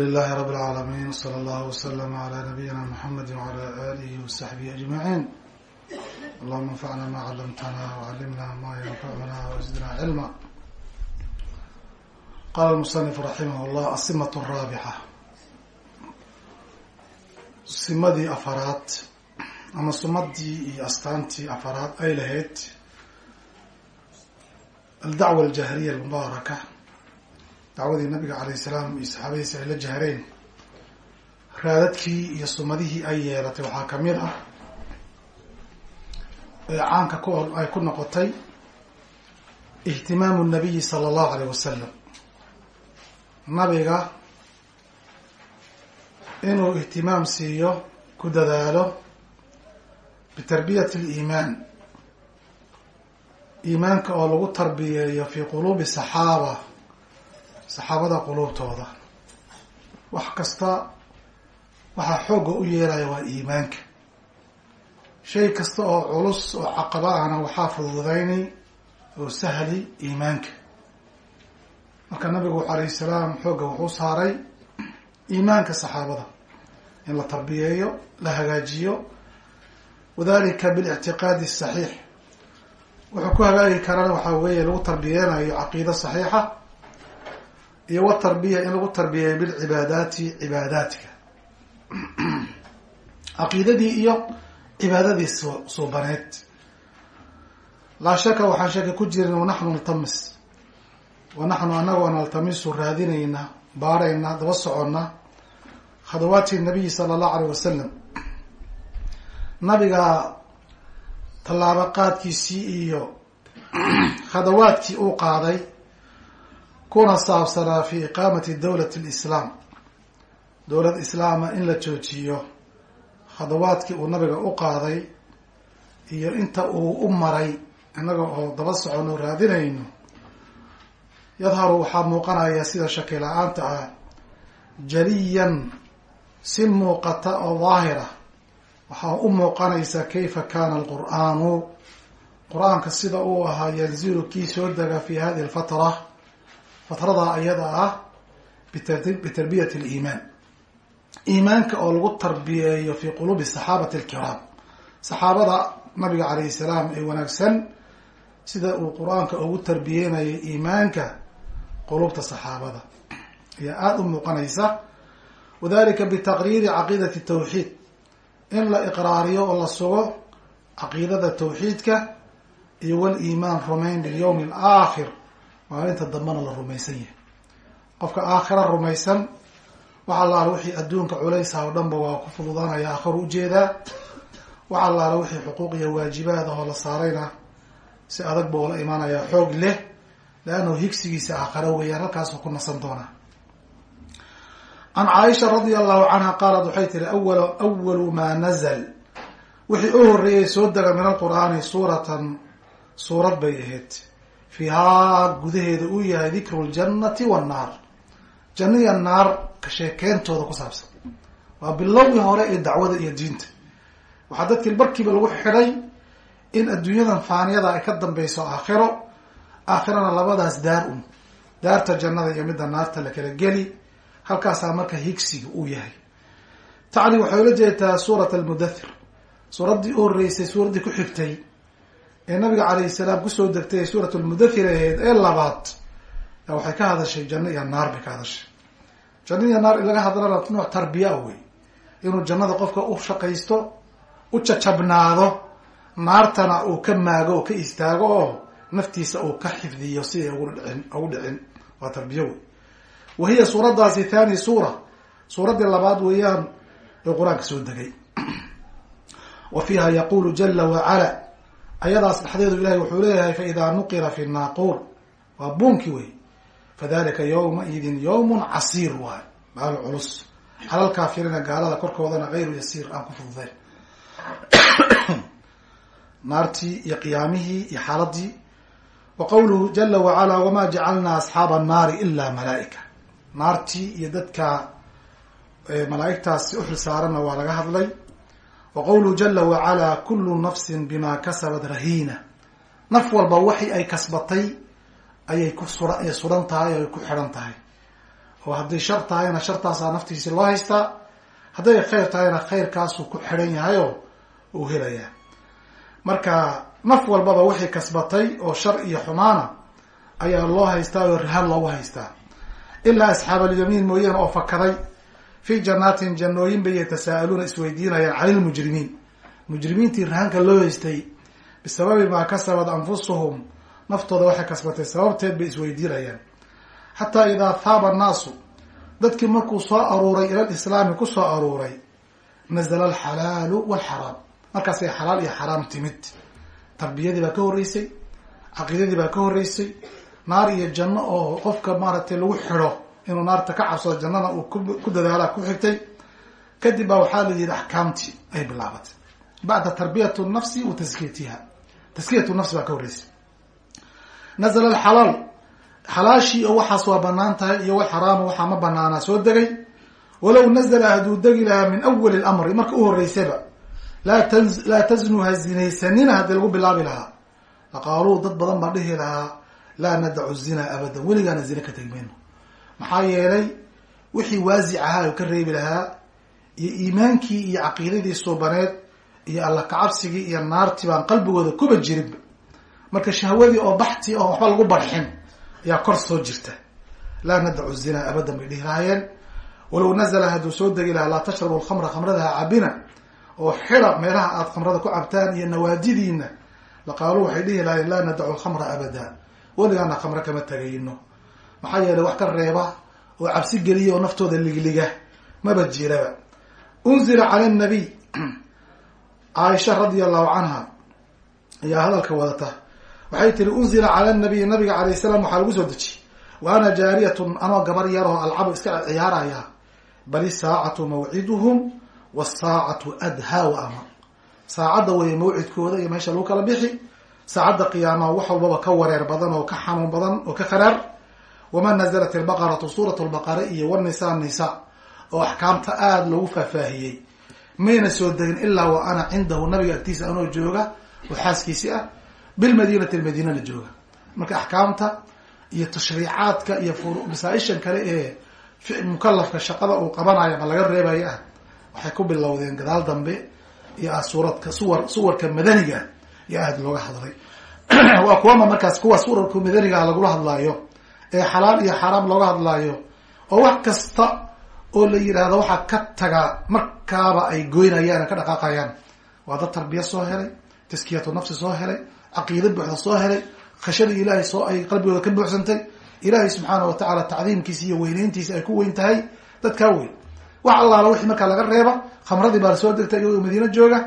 lilahi rab اlcaalamiin slى اllah wslm عlى nabiyina mxamedi wعlى alihi وsaxbihi aجmaciin allahuma anfacna ma calamtana wcalimna ma yanfacuna wزidna cilma qala musanif raximah llah asimat raabixa simadii afaraad ama sumadii iyo astaantii afaraad ay lahayd aldacwa aljahriya almubaaraka dacwadii nabiga calayh salaam iyo saxaabadiisi ay la jahreen raadadkii iyo sumadihii ay yeelatay waxaa ka mid ah ee caanka ku ay ku noqotay ihtimaamu nabiyi sala allahu alayh wasalam nabiga inuu ihtimaam siiyo ku dadaalo bitarbiyati aliimaan iimaanka oo lagu tarbiyeeyo fi quluubi saxaaba saxaabada quluubtooda. Wax kasta waxaa xoogga u yeelaya waa iimaanka. Shay kasta oo culus oo caqaba ahna waxaa fududayni oo sahli iimaanka. Marka nabigu alayh salaam xoogga wuxuu saaray iimaanka saxaabada. In la tarbiyeeyo la hagaajiyo. Wadalika bilictiqaadi saxiix wuxuu ku hagaagi karana waxaa weeye lagu tarbiyeynayo caqiida saxiixa iyo watarbiya in lagu tarbiyeeyo bilcibaadaati cibaadaatka. Caqiidadii iyo cibaadadii suubaneed laa shaka waxaan shaki ku jirin wanaxnu naltamis. Wanaxnu anagoo naltamisu raadinayna baarayna daba soconna khadawaati nabiyi sala allahu alayh wasalam nabiga tallaabo qaadkiisii iyo khadawaadkii uu qaaday kuna saabsanaa fi iqaamati dawlati lislaam dowlad islaama in la joojiyo khadawaadkii uu nabiga u qaaday iyo inta uu u maray innaga oo daba socono raadinayno. Yadharu waxaa muuqanaya sida shaki la'aanta ah jaliyan si muuqata oo daahira. Waxaa u muuqanaysa kayfa kana alqur'aanu qur'aanka sida uu ahaa yanzilu kii soo dega fi hadihi alfatra fatradaa ayada ah bitarbiyati aliimaan. Iimaanka oo lagu tarbiyeeyo fi quluubi saxaabati alkiraam. Saxaabada nabiga calayhi salaam ee wanaagsan sida uu qur'aanka ugu tarbiyeynayo iimaanka quluubta saxaabada. Ayaa aada u muuqanaysa. Wadalika bitaqriiri caqiidati tawxiid. In la iqraariyo oo la sugo caqiidada tawxiidka iyo waliimaan rumayn bilyawmi alaakhir maalinta dambena la rumaysan yahay. Qofka aakhira rumaysan waxa allaala wixii adduunka culaysa oo dhanba waa ku fududaanaya aakhiru u jeedaa waxa allaala wixii xuquuq iyo waajibaad ahoo la saarayna si adag ba ula imaanayaa xoog leh leannahu higsigiisa aakhira weeyaan halkaasuu ku nasan doonaa. Can caaisha radia allahu canha qaalat waxay tihi awal awalu maa nazl wixii u horreeyay soo dega min alqur'aani suuratan suurad bay ahayd fiihaa gudaheeda uu yahay dikru ljannati wannaar janno iyo naar ka sheekeyntooda ku saabsan. Waa bilowgii hore iyo dacwada iyo diinta. Waxaa dadkii barkiiba lagu xidhay in adduunyadan faaniyada ay ka dambeyso aakhiro aakhirana labadaas daar un. Daarta jannada iyo midda naarta la kala geli halkaasaa marka higsiga uu yahay. Tacni waxay ula jeedaa suurat almudathir suuraddii u horreysay suuraddii ku xigtay ee nabiga calayhi salaam ku soo degtay ee suurat lmudathir ahayd ee labaad waxay ka hadashay janno iyo naar bay ka hadashay. Janno iyo naar laga hadlana nooc tarbiya wey inuu jannada qofka u shaqaysto u jajabnaado naartana uu ka maago oo ka istaago oo naftiisa uu ka xifdiyo siday ugu dhicin ugu dhicin. Waa tarbiya wey wa hiya suuraddaasi thani suura. Suuraddii labaad weeyaan ee qur'aanka soo degay. Wa fiiha yaqulu jala wacala ayadaas dhexdeedu ilahay wuxuu leeyahay faida nuqira fi naaquur. Waa buunkii wey fadalika yawmaidin yawmun casiir waay maal culus. Calal kaafiriina gaalada korkoodana gayru yasiir aan ku fududeyn naartii iyo qiyaamihii iyo xaaladii wa qawluhu jala wacala wama jacalna asxaaba annaari ila malaaika. Naartii iyo dadka malaaigtaasi uxil saaranna waa laga hadlay wa jala wacala kulu nafsin bima kasabat rahiina naf walba waxi ay kasbatay ayay ku sura ay suran tahay o ay ku xidhan tahay oo haddii shar tahayna shartaasaa naftiisi loo haystaa hadday khayr tahayna khayrkaasuu ku xidhan yahay oo uu helayaa marka naf walbaba wixii kasbatay oo shar iyo xumaana ayaa loo haystaa oo rahan loogu haystaa ilaa asxaabalyamiin mooyaane oo fakaday fii janaatin jannooyin bay yatasaa'iluuna isweydiinayaan cani lmujrimiin mujrimiintii rahanka loo haystay bisababi maa kasabat anfusuhum naftooda waxay kasbatay sababteed bay isweydiinayaan xataa idaa haaba annaasu dadkii markuu soo aruuray ila lislaami ku soo aruuray nazala alxalaalu walxaraam markaasay xalaal iyo xaraam timid tarbiyadii baa ka horreysay caqiidadii baa ka horreysay naar iyo janno oo qofka maaragtay lagu xidho inuu naarta ka cabsado jannana uu ku dadaala ku xigtay. Kadib baa waxaa la yidhi axkaamtii ay bilaabatay. Bacda tarbiyat nafsi wa taskiyatiha taskiyatu nafsi baa ka horreysay. Nazala alxalaal. Xalaashii oo waxaas waa bannaan tahay iyo walxaraamu waxaa ma banaanaa soo degay. Walow nazala hadduu degi lahaa min awali lamri marka u horreysayba laa t laa tasnu zinaysanina haddii lagu bilaabi lahaa. Laqaaluu dad badan baa dhihi lahaa laa nadacu zina abadan weligaana zina ka tegi mayno maxaa yeelay wixii waasic ahaa oo ka reebi lahaa iyo iimaankii iyo caqiidadii suubaneed iyo alla kacabsigii iyo naartii baan qalbigooda kuba jirinba marka shahwadii oo baxti oo waxba lagu barxin ayaa kor soo jirta. Laa nadacu zina abadan bay dhihi lahaayeen. Walow nazala hadduu soo degi lahaa laa tashrabu lkhamra khamradaha cabina oo xida meelaha aada khamrada ku cabtaan iyo nawaadidiina laqaaluu waxay dhihi lahaayeen laa nadacu lkhamra abada weligaana khamre kama tegayno maxaa yeelay wax ka reeba oo cabsi geliya oo naftooda ligliga maba jiraba. Unzila cala nabiy. Caaisha radia allahu canha ayaa hadalka wadata. Waxay tiri unzila cala nabiy nabiga alayh salaam waxaa lagu soo dejiyey wa ana jaariyatun anoo gabar yar oo alcabu iska ciyaaraya. Bal isaacatu mawciduhum wsaacatu adhaa wa amar. Saacadda weeye mawcidkooda iyo meesha lagu kala bixi saacadda qiyaamaha wax walbaba ka wareer badan oo ka xanuun badan oo ka kharaar wama nazalat albaqaratu suurat lbaqara iyo wanisa nisa oo axkaamta aada loogu faahfaahiyey mayna soo degin ilaa wa ana cindahu nabiga agtiisa anoo jooga oo xaaskiisi ah bilmadinati madiinana jooga marka axkaamta iyo tashriicaadka iyo masaaishan kale ee mukalafka shaqada uu qabanayo ma laga reebayo ah waxay ku bilowdeen gadaal dambe iyo ah suuradka suwar suwarka madaniga iyo aada looga hadlay waa kuwama markaas kuwa suwarka madaniga lagula hadlaayo ee xalaal iyo xaaraam looga hadlaayo oo wax kasta oo la yidhaahdo waxaa ka tagaa markaaba ay goynayaan ka dhaqaaqayaan. Waa dad tarbiya soo helay taskiyatu nafsi soo helay caqiida buuxda soo helay khashadii ilaahay soo ay qalbigooda ka buuxsantay. Ilaahay subxaana wa tacaala tacdiimkiisa iyo weyneyntiisa ay ku weyn tahay dadkaa weyn. Wax allaala wixii markaa laga reeba khamradii baa la soo degtay iyagoo madiino jooga.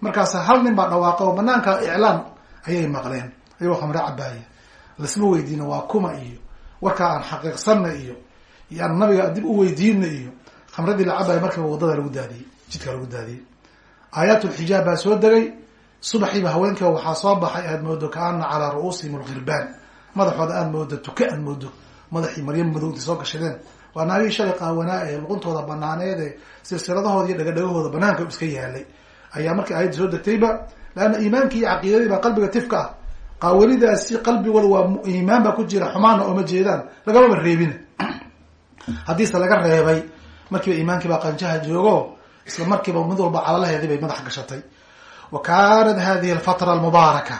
Markaas hal nin baa dhawaaqa oo banaanka iclaan ayay maqleen iyagoo khamre cabaaya lasma weydiino waa kuma iyo warkaa aan xaqiiqsanna iyo iyo nabiga dib u weydiina iyo khamradii la cabaaya markiiba waddada lagu daadiyey jidka lagu daadiyey. Aayaatulxijaab baa soo degay. Subaxiiba haweenkiiba waxaa soo baxay aad moodo kaana calaa ru'uusihim alghirbaan madaxooda aad moodo tuka aad moodo. Madaxii maryam madow intay soo gashadeen waa naagihii shalay qaawanaa ee luquntooda banaaneed ee silsiladahooda iyo dhagadhagahooda banaanka iska yaalay. Ayaa markii aayadda soo degtayba leanna iimaankii iyo caqiidadii baa qalbiga tifka ah qaawanidaasi qalbigooda waa iimaan baa ku jira xumaana ooma jeedaan. Lagamaba reebina haddiise laga reebay markiiba iimaankii baa qanjaha joogo isla markiiba mid walba calalaheedii bay madax gashatay. Wa kaanat hadihi alfatra almubaaraka.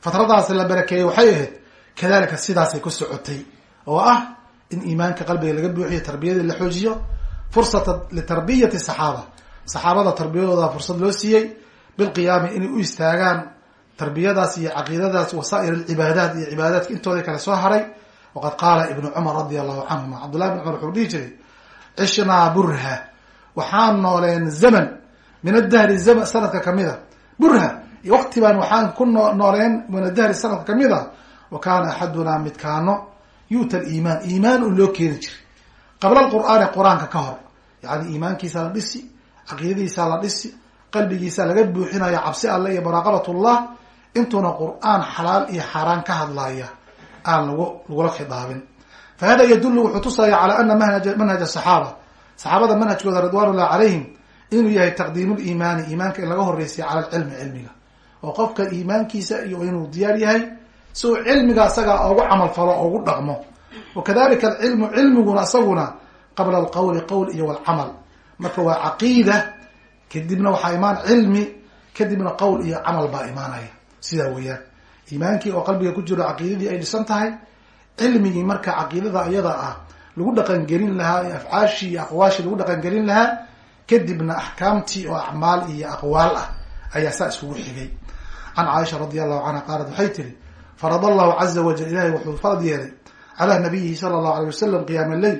Fatradaasi la barakeeyey waxay ahayd kadalika sidaasay ku socotay. Oo ah in iimaanka qalbiga laga buuxiyo tarbiyadii la xoojiyo fursata litarbiyati saxaaba. Saxaabada tarbiyadooda fursad loo siiyey bilqiyaami inay u istaagaan tarbiyadaas iyo caqiidadaas wasaa'ir alcibaadaat iyo cibaadaadka intooda kale soo haray. Waqad qaala ibnu cumar radia allahu canhuma cabdullahi ibn cumar wuxuu dhihi jiray cishnaa burha waxaan nooleen zaman min adahri zaman sanadka kamida burha iyo waqti baan waxaan ku noo nooleen min adahri sanadka ka mid a wa kaana axadunaa midkaano yu'ta aliimaan. Iimaan un loo keeni jiray. Qabla alqur'aani qur'aanka ka hor. Yacni iimaankiisa la dhisi caqiidadiisa la dhisi qalbigiisa laga buuxinayo cabsi alle iyo muraaqabatullah intuuna qur'aan xalaal iyo xaaraan ka hadlaya aan lagu lagula khidaabin. Fa hada yadullu wuxuu tusaya calaa ana manhaj manhaj asaxaaba saxaabada manhajkooda ridwan ullahi calayhim inuu yahay taqdiimu liimaani iimaanka in laga horreysiya cala alcilmi cilmiga. Oo qofka iimaankiisa iyo inuu diyaar yahay si uu cilmiga asaga ugu camal falo oo ugu dhaqmo. Wa kadalika alcilmu cilmiguna isaguna qabla alqawli qowl iyo walcamal marka waa caqiida kadibna waxaa imaan cilmi kadibna qowl iyo camal baa imaanaya sidaa weeyaan. Iimaankii oo qalbiga ku jiro caqiidadii ay dhisan tahay cilmigii marka caqiidada iyada ah lagu dhaqangelin lahaa ee afcaashii iyo aqwaashii lagu dhaqangelin lahaa kadibna axkaamtii oo acmaal iyo aqwaal ah ayaa saa iskugu xigay. Can caaisha radi allahu canha qaalat waxay tiri farad allahu caza wajal ilahay wuxuu farad yeelay calaa nabiyihi sala allahu alay wasalam qiyaama leyl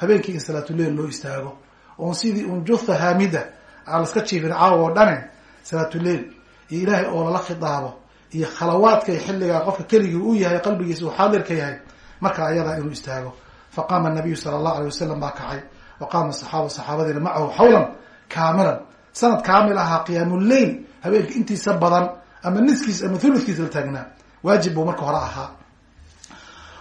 habeenkii in salaatuleyl loo istaago. Oon sidii un jutha haamida aan laska jiifin caawa oo dhane salaatuleyl iyo ilaahay oo lala khitaabo iyo khalawaadka xilligaa qofka keligii u yahay qalbigiisa uu xaadirka yahay marka ayadaa inuu istaago. Faqaama nabiyu sala allahu alay wasalam baa kacay. Wa qaama saxaaba saxaabadiina macahu xawlan kaamilan. Sanad kaamil ahaa qiyaamuleyl habeenka intiisa badan ama niskiis ama thuludkiisa la taagnaa. Waajib buu marka hore ahaa.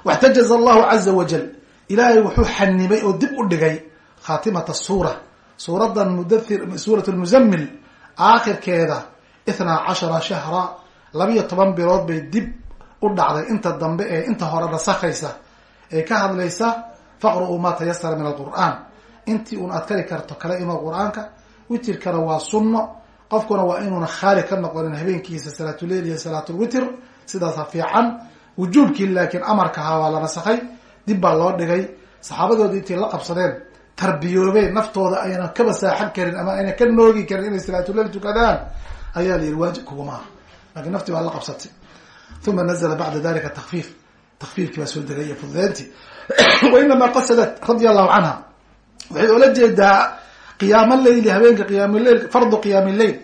Waxtajaza allahu caza wajal ilaahay wuxuu xanibay oo dib u dhigay khaatimata suura. Suuradan mudathir suurat lmuzammil aakhirkeeda ithnaa cashara shahra labiyo toban bilood bay dib u dhacday inta dambe ee inta hore nasakhaysa ee ka hadlaysa faqru-uu maa tayasara min alqur'aan. Intii uun aad kari karto kale imo qur'aanka witirkana waa sunno. Qofkuna waa inuuna khaali ka noqonin habeenkiisa salaatuleyl iyo salaatulwitr sidaasa fiican. Wujuubkii laakiin amarkahaa waa la nasakhay dib baa loo dhigay. Saxaabadoodii intay la qabsadeen tarbiyoobeen naftooda ayna kaba saaxan karin ama ayna ka noogi karin inay salaatuleyl tukadaan. Ayaa la yihi waajib kuguma aha laakiin naftii baa la qabsatay. Uma nazla bacda dalika takfiif takfiifkii baa soo degay iyo fududeyntii wainamaa qasadat radia allahu canha waxay oola jeedaa qiyaam leyli habeenka qiyaamleyl fardu qiyaami leyl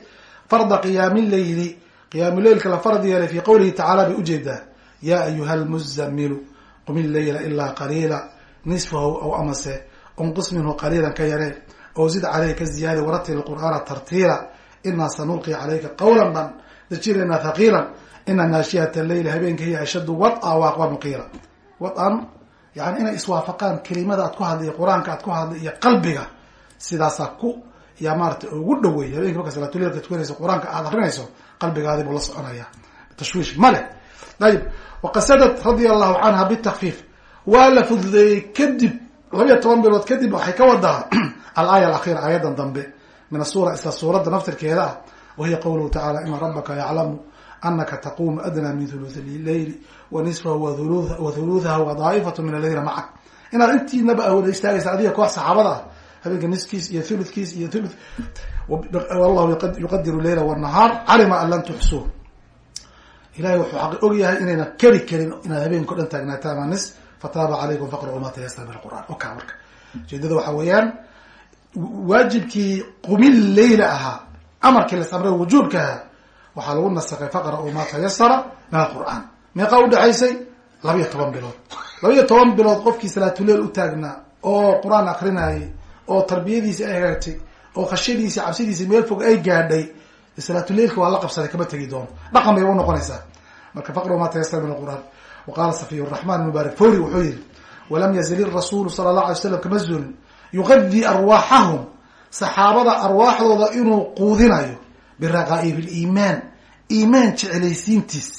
farda qiyaami leyli qiyaamuleylka la farad yeelay fi qowlihi tacala bay u jeedaa yaa ayuha lmuzamilu qum illeyla ilaa qaliila. Nisfahu aw amase. Unqus minhu qaliilan ka yaree. Oo zid caleyh ka ziyaada waratil qur'aana tartiila. Inaa sanulqi calayka qawlan ban dajiraynaa thaqiilan ina naashiyata leyli habeenka hiya ashaddu wad-a wa aqwamu qiila wad-an yani inay iswaafaqaan kelimada aad ku hadlay qur'aanka aad ku hadlay iyo qalbiga sidaasaa ku yaa maarata ugu dhaweey habeenki marka salaatuleilka tukanayso qur'aanka aad akrinayso qalbigaadi buu la soconaya. Tashwiish ma leh. Ayib waqasadat radia allahu canha bitakfiif waa la fududeeyey kadib labiya toban bilood kadib waxay ka wadaa alaaya alakhira aayadan dambe min asura isla suuradda naftirkeeda ah wahiya qawluhu tacala ina rabaka yaclamu anaka taquumu adnaa min thuluthi leyli wa nisfahu wa thuluthaha wa daa'ifatu min aladiina macak inaad intiinaba awooda istaagaysa adiga koox saxaabada habeenka niskiis iyo thuludkiis iyo thulu wallahu yuqadiru leyla wanahaar calima an lan tuxsuu ilahay wuxuu aq og yahay inayna keri karin inaad habeenka dhan taagnaataan ama nis fataaba calaykum faqra'uu ma tayasara min alqur'an oka marka ujeedada waxaa weeyaan waajibkii qumil leyla ahaa amarkii las amray wujuubka ahaa waxaa lagu nasakay faqra'uu ma tayasara min alqur'aan. Meeqaa udhexaysay labiyo toban bilood. Labiyo toban bilood qofkii salaatuleel u taagnaa oo qur'aan akrinayay oo tarbiyadiisi ay hagaagtay oo khashadiisi cabsidiisi meel fog ay gaadhay salaatuleilka waa la qabsaday kama tegi doono. Dhaqan bay u noqonaysaa. Marka faqru ma tayasara min alqur'aan. Wa qaala safiy raxman mubaarak fori wuxuu yihi walam yazal irasuulu sala allah alay slam kama zulin yuqadii arwaaxahum saxaabada arwaaxdooda inuu quudinayo biraqaa'ibi liimaan iimaan jecelaysiintiis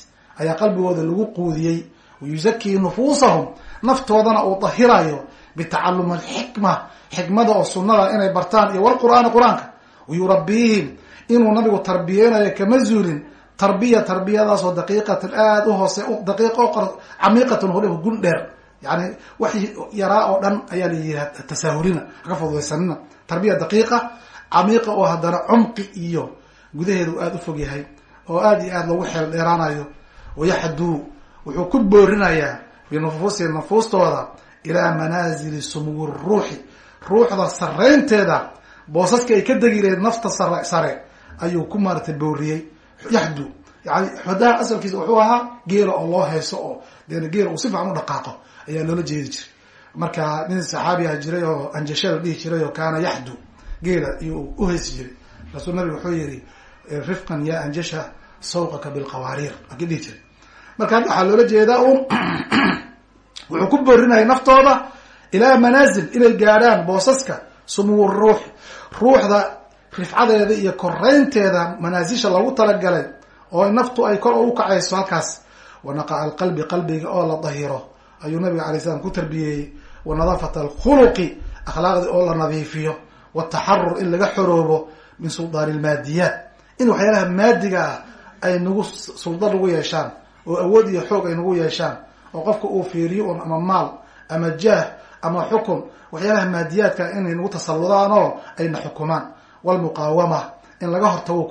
ayaa qalbigooda lagu quudiyey. Wayuzakii nufuusahum naftoodana uu dahirayo bitacalum alxikma xikmada oo sunnada inay bartaan iyo walqur'aani qur'aanka. Wayurabiihim inuu nabigu tarbiyeynayo kama zuulin tarbiya tarbiyadaasoo daqiiqatan aada u hoose daqiiq camiiqatan hole gun dheer. Yani wax yaraa oo dhan ayaa la yihi tasaahulina haka fududaysanina tarbiya daqiiqa camiiqa oo haddana cumqi iyo gudaheedu aada u fog yahay oo aada iyo aada loogu xeel dheeraanayo wayaxduu wuxuu ku boorinayaa binufuusihim nufuustooda ilaa manaazili sumuwi ruuxi. Ruuxda saraynteeda boosaska ay ka degi laheyd nafta sare sare ayuu ku maaratay booriyey. Yaxdu yani xodaha asalkiisa wuxuu ahaa geela oo loo heeso oo deen geela uu si fiican u dhaqaaqo ayaa loola jeedi jiray marka nin saxaabiah jiray oo anjashada dhihi jiray oo kaana yaxdu geela u heesi jiray. Rasuul nabiga wuxuu yihi rifqan ya anjasha sawqaka bilqawaariir akii dhihi jiray. Marka hadda waxaa loola jeedaa un wuxuu ku boorinaya naftooda ilaa manaazil inay gaadhaan boosaska sumuw ruux. Ruuxda rifcadeeda iyo koreynteeda manaasisha lagu talagalay oo naftu ay kor u kacayso halkaas wanaqaca alqalbi qalbiga oo la dahiro ayuu nabiga alay slam ku tarbiyeeyey wa nadaafat alkhuluqi akhlaaqdii oo la nadiifiyo wataxarur in laga xoroobo min suldaani lmaadiyaat in waxyaalaha maadiga ah ay nagu sulda nagu yeeshaan oo awood iyo xoog ay nagu yeeshaan oo qofka uu fiiriyo un ama maal ama jaah ama xukun waxyaalaha maadiyaadka inay nagu tasalludaan oo ayna xukumaan walmuqaawama in laga hortago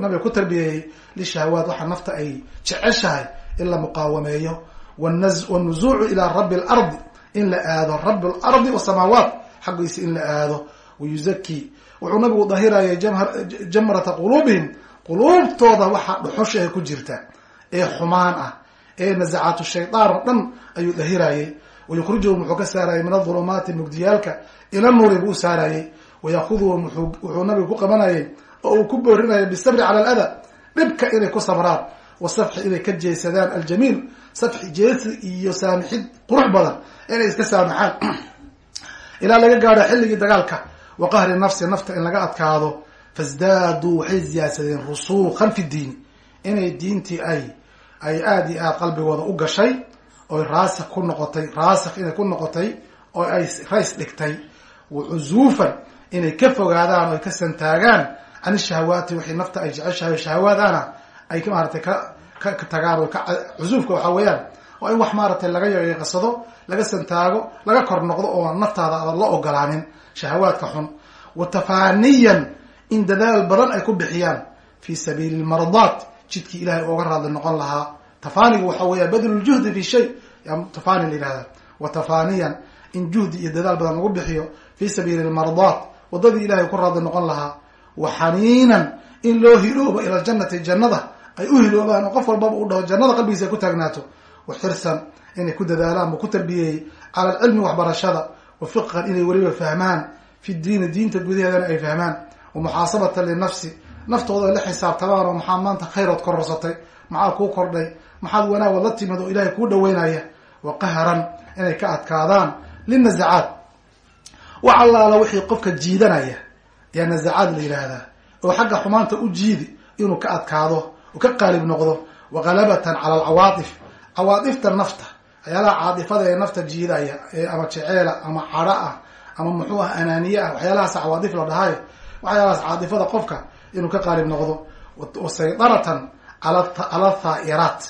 nabiga ku tarbiyeeyey lishahawaat waxa nafta ay jeceshahay in la muqaawameeyo wnuzuucu ilaa rabi lardi in la aado rabi lardi wasamaawaat xaggiisa in la aado wayuzaki wuxuu nabigu dahirayay jamrata quluubihim. Quluubtooda waxa dhuxusha ku jirta ee xumaan ah ee nazacaatu shaydaan oo dhan ayuu dahirayay. Wayukhrijuhum wuxuu ka saarayay min adulumaati mugdiyaalka ila nuuri buu saarayay. Wayakuduhum wuxuu nabigu ku qabanayay oo uu ku boorinaya bisabri cala alada dhibka inay ku sabraan wasafxi inay ka jeesadaan aljamiil safxi jeesi iyo saamixid qurux badan inay iska saamaxaan ilaa laga gaadho xilligii dagaalka wa qahri nafsi nafta in laga adkaado fasdaaduu waxay ziyaadsadeen rusuukan fi diini inay diintii ay ay aada iyo aada qalbigooda u gashay oy raasik ku noqotay raasikh inay ku noqotay oo ay rays dhigtay. Wa cuzuufan inay ka fogaadaan o ay ka santaagaan can ishahawaati wixii nafta ay jeceshahay shahawaadana ay maaratay ka ka tagaan o ka cusuufka waxaa weeyaan waa in wax maaratay laga yaqiiqasado laga santaago laga kor noqdo oo naftaada adan la ogolaanin shahawaadka xun. Wa tafaaniyan in dadaal badan ay ku bixiyaan fi sabiili lmardaat jidkii ilahay ooga raadli noqon lahaa. Tafaanigu waxa weeya badlu ljuhdi fi shay tafani la yihahda wa tafaaniyan in juhdi iyo dadaal badan lagu bixiyo fi sabiili lmardaat wadadii ilahay ku raadli noqon lahaa. Wa xaniinan in loo hiloobo ila ljannati jannada ay u hiloobaan oo qof walbaba u dhaho jannada qalbigiisa ay ku taagnaato wa xirsan inay ku dadaalaan buu ku tarbiyeeyey cala alcilmi waxbarashada. Wa fiqhan inay weliba fahmaan. Fi diini diinta gudaheedana ay fahmaan. Wa muxaasabatan linafsi. Naftooda la xisaabtamaan oo maxaa maanta khayrood kororsatay maxaa kuu kordhay. Maxaad wanaagod la timid oo ilahay kuu dhaweynaya wa qahran inay ka adkaadaan. Linazacaat wax allaala wixii qofka jiidanaya. Yaa nazacaad la yidhaahdaa. Oo xagga xumaanta u jiidi inuu ka adkaado ka qaalib noqdo wa galabatan cala alcawaatif cawaatifta nafta waxyaalaha caatifada ee nafta jiidaya ee ama jeceela ama cadho ah ama muxuu ah anaaniye ah waxyaalahaas cawaatif la dhahayo waxyaalahaas caatifada qofka inuu ka qaalib noqdo. Wa saydaratan cala thaa'iraat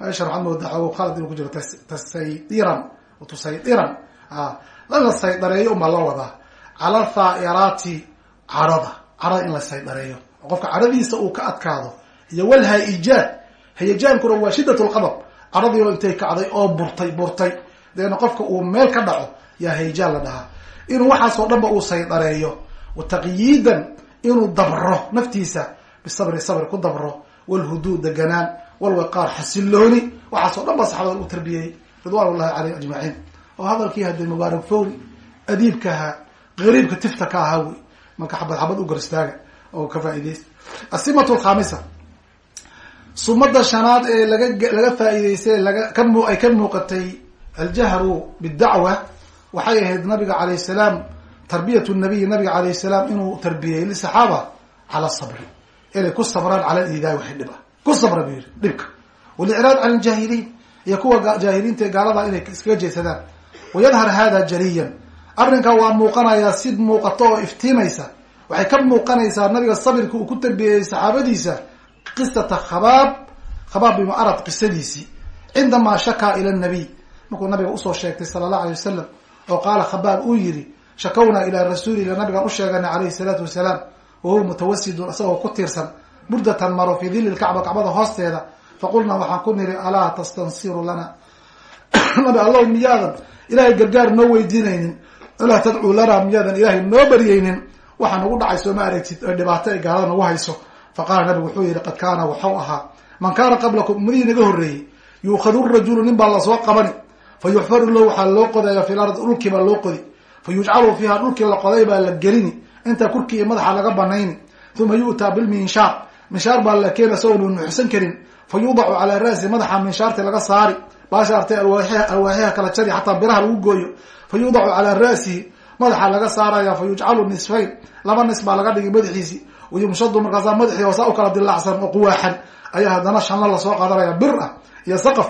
meeshan waxaad moodaa khalad inuu ku jiro tasaydiran tusaydiran lala saydareeyo unbaa la wadaa cala thaa'iraati cadhada cadhada in la saydareeyo. Qofka cadhadiisa uu ka adkaado iyo walha-ijaan hayajaankuna waa shiddat lqadab cadhadii intay kacday oo burtay burtay. Deena qofka uu meel ka dhaco yaa hayjaan la dhahaa. Inuu waxaasoo dhanba uu saydareeyo. Wa taqyiidan inuu dabro naftiisa. Bisabri sabri ku dabro. Walhuduud deganaan walwiqaar xasilooni. Waxaasoo dhan ba saxabada lagu tarbiyeyey ridwan caleyhim ajmaciin. Oo hadalkii hadee mubaarak fowri adiibka ahaa qariibka tifta ka ahaa wey. Marka xabad xabad u garistaaga. Oo ka faaideysta asimatu alkhamisa sumada shanaad ee laga laga faa'iideystay laga ka mu ay ka muuqatay aljahru bidacwa waxay ahayd nabiga calayh salaam tarbiyat nabiy nabiga calayh salaam inuu tarbiyey lisaxaaba cala sabri. Inay ku sabraan cala liidaay waxay dhib ku sabra bu yiri dhibka. Walicraad can iljaahiliin iyo kuwa jaahiliinta ee gaalada inay iskaga jeedsadaan. Wayadhar hada jaliyan arrinkaa waa muuqanayaa si muuqato oo iftiimaysa. Waxay ka muuqanaysaa nabiga sabirka uu ku tarbiyeyey saxaabadiisa qisata khabaab khabaab binu arad qisadiisii cindamaa shakaa ila nabiy. Markuu nabiga u soo sheegtay sala allahu alay wasalam oo qaala khabaab uu yihi shakownaa ilaa rasuulillah. Nabigaan u sheeganay calayhi salaatu wasalaam wahuwa mutawasidun isagoo ku tiirsan burdatan maro fii dili lkacba kacbada hoosteeda. Faqulnaa waxaan ku niri alaa tastansiru lana? Nabi allow miyaadan ilahay gargaar noo weydiinaynin alaa tadcuu lanaa miyaadan ilaahay noo baryaynin. Waxaa nagu dhacay sooma aragtid ee dhibaato ay gaalada nagu hayso faqaala nabigu wuxuu yihi qad kaana waxau ahaa man kaana qablakum ummadihii naga horreeyey yuukhadu rajulu nin baa la soo qabani fa yuxfaru lahu waxaa loo qodaya fi lard dhulkii baa loo qodi fa yujcalu fiiha dhulkii la qoday baa la gelini inta kurkii iyo madaxa laga banayni uma yu'taa bilminshaar minshaar baa la keena isagoonu nuxsan karin fa yudacu calaa ra'si madaxa minshaarti laga saari baashaartay alwaaxiha kala jari xataa biraha lagu gooyo fa yudacu calaa ra'sihi madaxa laga saaraya fa yujcalu nisfayn laba nis baa laga dhigay madaxiisi wayumshadu markaasaa madaxii hoosa u kala dilaacsan oo quwaaxan. Ayaa haddana shanla la soo qaadanaya bir ah iyo saqaf.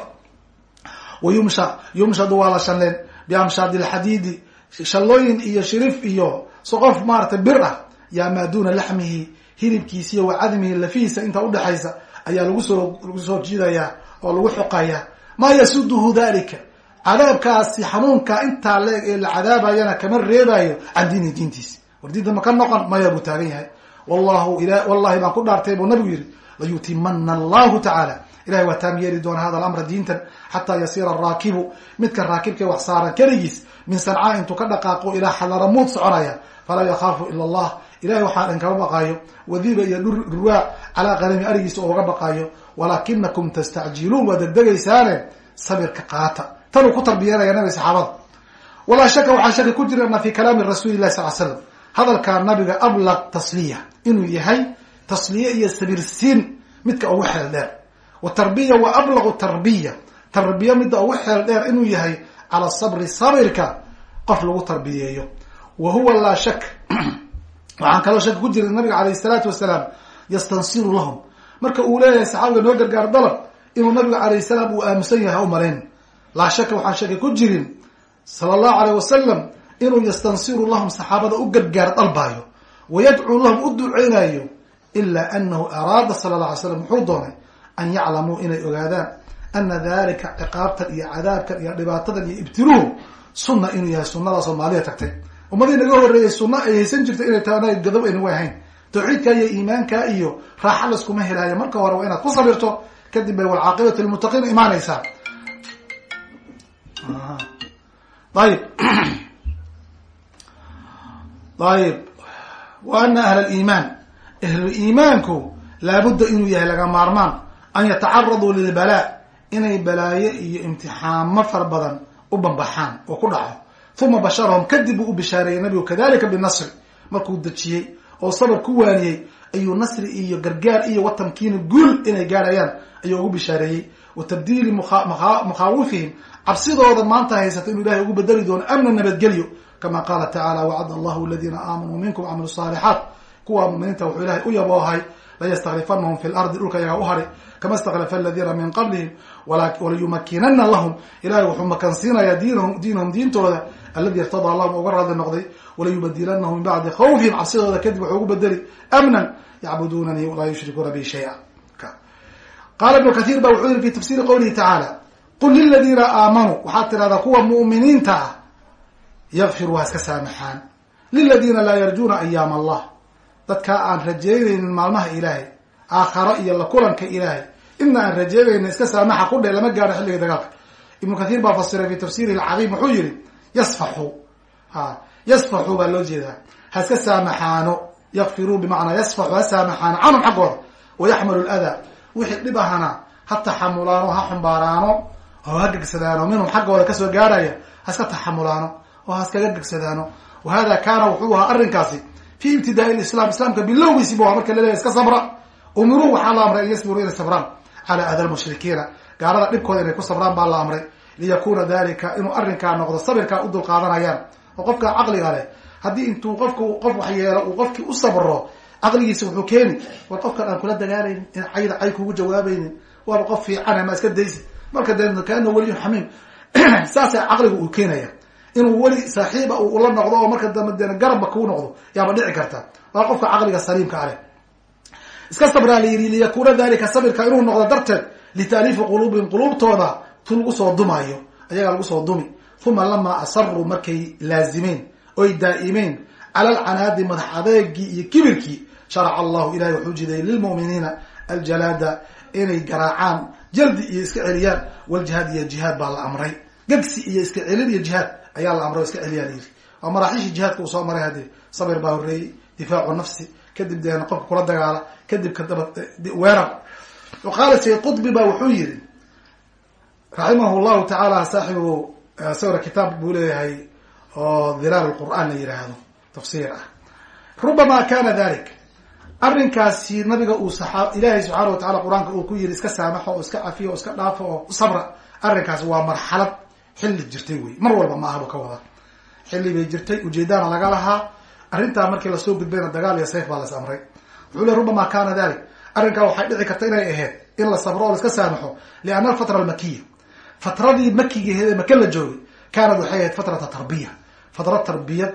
Wayumsha yumshadu waa la shanleen. Biamshaadi lxadiidi shallooyin iyo shirif iyo soqof maaratay bir ah. Yaa maa duuna laxmihi hilibkiisiiyo wa cadmihi lafihiisa inta udhexaysa ayaa lagu soo lagu soo jiidayaa oo lagu xoqayaa maa yasuduhu dalika cadaabkaasi xanuunka intaa leeg ee la cadaabayana kama reebayo can diinihi diintiisi war diinta ma ka noqon maya buu taagan yahay wallahu wallahi baan ku dhaartay buu nabigu yihi layutimana allahu tacaala. Ilahay waa taam yeeli doona hada alamra diintan xataa yasiira araakibu midka raakibka wax saaran keligiis min sancaa intuu ka dhaqaaqo ilaa xadaramuud soconaya falaa yakhaafu ila allah. Ilahay waxaa dhan kama baqaayo wadiba iyo dhurwaa calaa qalami arigiisa ooga baqaayo walaakinakum tastacjiluun waa degdegaysaane sabirka qaata. Tanuu ku tarbiyanaya nabiga saxaabada. Walaa shaka waxaa shaki ku jirana fi kalaami rasuuli lahi sal l slam hadalkaa nabiga ablaq tasliya inuu yahay tasliye iyo sabirsiin midka ugu xeel dheer. Wa tarbiya wa ablaqu tarbiya. Tarbiya midda ugu xeel dheer inuu yahay cala sabri sabirka qof lagu tarbiyeeyo. Wa huwa laa shak. Waxaan kaloo shaki ku jira nabiga alayh salaatu wasalaam yastansiru lahum. Marka uu leeyahay saxaabiga noo gargaar dalab inuu nabiga alayh salaam uu aamusan yahay ha u malayn laa shaka waxaan shaki ku jirin sala allahu alayh wasalam inuu yastansiru lahum saxaabada u gargaar dalbaayo wa yadcuu lahum u duceynayo ila anahu araada sala la alay slam wuxuu doonay an yaclamuu inay ogaadaan ana dalika ciqaabtan iyo cadaabkan iyo dhibaatadan iyo ibtiluhu sunna inuu yahay sunnada soomaaliya tagtay. Ummadii naga horreeyay sunno ay haysan jirtay inay tahay gadob aynagu ahayn. Tawxiidka iyo iimaanka iyo raaxa laskuma helaayo marka hore waa inaad ku sabirto kadib bay walcaaqibatu lilmuttaqiin imaanaysaa. Ayib ayib wa ana ahla aliimaan ahlu iimaanku laabudda inuu yahay laga maarmaan an yatacaraduu lilbalaa inay balaayo iyo imtixaamo fara badan u bambaxaan oo ku dhaco. Uma basharahum kadib buu u bishaareeyey nabigu kadalika binasri markuu dejiyey oo sabr ku waaniyey ayuu nasri iyo gargaar iyo watamkiina guul inay gaarayaan ayuu ugu bishaareeyey. Wa tabdiili mukhaawifihim cabsidooda maanta haysata inuu ilahay ugu bedeli doono amna nabadgelyo kama qaala tacala wacad allahu aladiina aamanuu minkum camilu saalixaat kuwa muminiinta wuxuu ilahay u yaboohay layastaklifanahum fi lardi dhulka yagaa u hari kama istaklafa aladiina min qablihim walayumakinana lahum ilahay wuxuu makansiinayaa diinahum diinahum diintooda aladi irtadaa lahum uga raadli noqday walayubadilanahum min bacdi khawfihim cabsidooda kadib wuxuu ugu bedeli amnan yacbudunanii walaa yushrikuuna bi shaya qaala ibnu kathiir ba wuxuu yihi fi tafsiri qowlihi tacaala qul liladiina aamanuu waxaad tidhahdaa kuwa mu'miniinta ah yakfiru waa iska saamaxaan. Liladiina laa yarjuuna ayaam allah. Dadka aan rajeynaynin maalmaha ilaahay aakharo iyo la kulanka ilaahay ina aan rajeynaynin iska saamaxa ku dhe lama gaadho xilliga dagaalka. Ibnu kathiir baa fasiray fi tafsirihi alcadiim wuxuu yihi yasfaxu. Ha yasfaxu baa loo jeedaa. Ha iska saamaxaano. Yakfiruu bimacnaa yasfaxu ha saamaxaano canhum xaggooda wayaxmalu ladaa wixii dhib ahana ha taxamulaano ha xumbaaraano oo ha gegsadaano minhum xaggooda ka soo gaarhaya ha iska taxamulaano oo ha iskaga gegsadaano wa hada kaana wuxuu ahaa arrinkaasi fi ibtidaai lislam islaamka bilowgiisi bu marka laleeyahy iska sabra. Umiruu waxaa la amray an yasbiruu inay sabraan calaa ada lmushrikiina gaalada dhibkooda inay ku sabraan baa la amray. Liyakuna dalika inuu arrinkaa noqdo sabirkaa u dulqaadanayaan oo qofka caqliga leh. Haddii intuu qofku qof wax yeelo uu qofkii u sabro caqligiisa wuxuu keeni. War qofkan aan kula dagaalaynin in cayda cay kugu jawaabaynin waaba qof fiicane ma iska daysi. Marka dee kaana weliyun xamiim. Saasa caqliga uu keenaya inuu weli saaxiiba ula noqdo oo marka dambe dee garabba kuu noqdo yaaba dhici karta. Waa qofka caqliga saliimka aleh iska sabraa layidhi liyakuna dalika sabirka inuu noqdo darteed litaaliifi quluubihim quluubtooda tu lagu soo dumaayo ayagaa lagu soo dumi. Uma lamaa asaruu markay laazimeen oy daa'imeen cala alcanaadi madax adeegii iyo kibirkii sharaca allahu ilahay wuxuu jiday lilmu'miniina aljalaada inay garaacaan jaldi iyo iska celiyaan waljihaad iyo jihaad baa la amray. Gegsi iyo iska celin iyo jihaad ayaa la amray o iska celiyaa la yidhi. Waa maraaxiishii jihaadka uu soo maray haddee sabir baa horreeyey difaacu nafsi kadib deena qofka kula dagaala kadib kadaba weerar. Wa qaala sayd qutbi ba wuxuu yihi raximah llahu tacaala saaxibu sawra kitaab buu leeyahay oo dhilaal lqur'aan la yihaahdo tafsiir ah. Rubama kana dalik arrinkaasi nabiga uu saaa ilaahay subxaana wa tacala qur'aanka uu ku yiri iska saamaxo oo iska cafiyo oo iska dhaafo oo sabra. Arrinkaasi waa marxalad xilli jirtay wey. Mar walba ma aha buu ka wada. Xilli bay jirtay ujeedana laga lahaa. Arrintaa markii la soo gudbayna dagaal iyo sayf baa las amray. Wuxuu le rubama kana dalik arrinkaa waxay dhici karta inay ahayd in la sabro oo la iska saamaxo lianna alfatra almakiya fatradii makigaheed ee maka la joogay kaanad waxay ahayd fatrata tarbiya. Fadro tarbiyad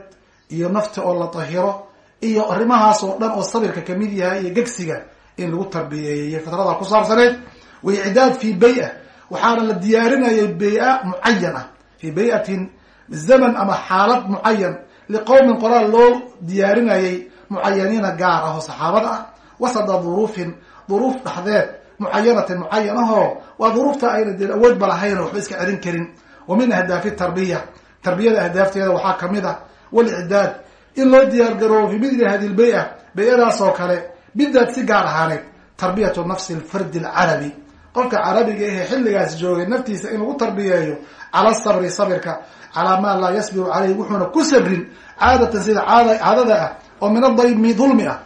iyo nafta oo la tahiro iyo arrimahaas oo dhan oo sabirka ka mid yahay iyo gegsiga in lagu tarbiyeeyey fatrada ku saabsaneed wa icdaad fi bay-a waxaana la diyaarinayay bay-a mucayan ah fi bay-atin zaman ama xaalad mucayan liqowmin qoraal loo diyaarinayay mucayaniina gaar ah oo saxaabada ah. Wasada duruufin duruuf dhexdeed mucayanatin mucayan ahoo waa duruufta ayna dee awoodba lahayn waxba iska celin karin. Wa min ahdaafi tarbiya tarbiyada ahdaafteeda waxaa ka mid ah walicdaad in loo diyaar garoobo fi midli hadi lbay-a bay-adaas oo kale bidaad si gaar ahaaneed tarbiyatu nafsi lfardi alcarabi qofka carabiga ahee xilligaas joogay naftiisa in lagu tarbiyeeyo cala sabri sabirka calaa maa laa yasbiru caleyh wuxuuna ku sabrin caadatan sida caad caadada ah oo min adaymi dulmi ah.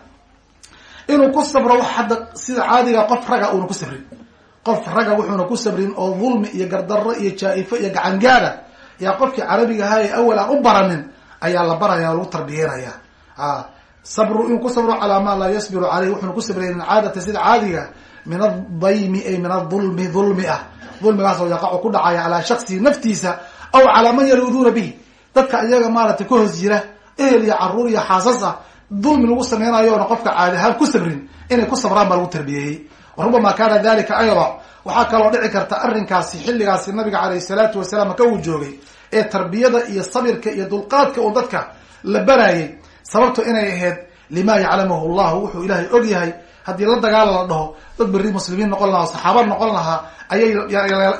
Inuu ku sabro wax hadda sida caadiga qof raga uuna ku sabrin. Qof raga wuxuuna ku sabrin oo dulmi iyo gardarro iyo jaa-ifo iyo gacangaada yaa qofkii carabiga ahaa ee awal aan u baranin ayaa la baraya lagu tarbiyeynaya sabru inuu ku sabro calaa maa laa yasbiru caleyh wuxuuna ku sabraynin caadata sida caadiga min adaymi ay min adulmi dulmi ah. Dulmigaas oo yaqacu ku dhacaya calaa shaksihi naftiisa aw calaa man yaluuduuna bihi. Dadka iyaga maaragtay ka hoos jira ehel iyo carruur iyo xaasas ah dulmi lagu sameynayoona qofka caadi ahaan ku sabrin inay ku sabraan baa lagu tarbiyeeyey wa rubama kana dalika ayda waxaa kaloo dhici karta arrinkaasi xilligaasi nabiga caleyhi salaatu wasalaam ka uu joogay ee tarbiyada iyo sabirka iyo dulqaadka uu dadka la barayay. Sababto inay ahayd lima yaclamahu llahu wuxuu ilaahay og yahay haddii la dagaala la dhaho dad berri muslimiin noqon lahaa o saxaaba noqon lahaa ayay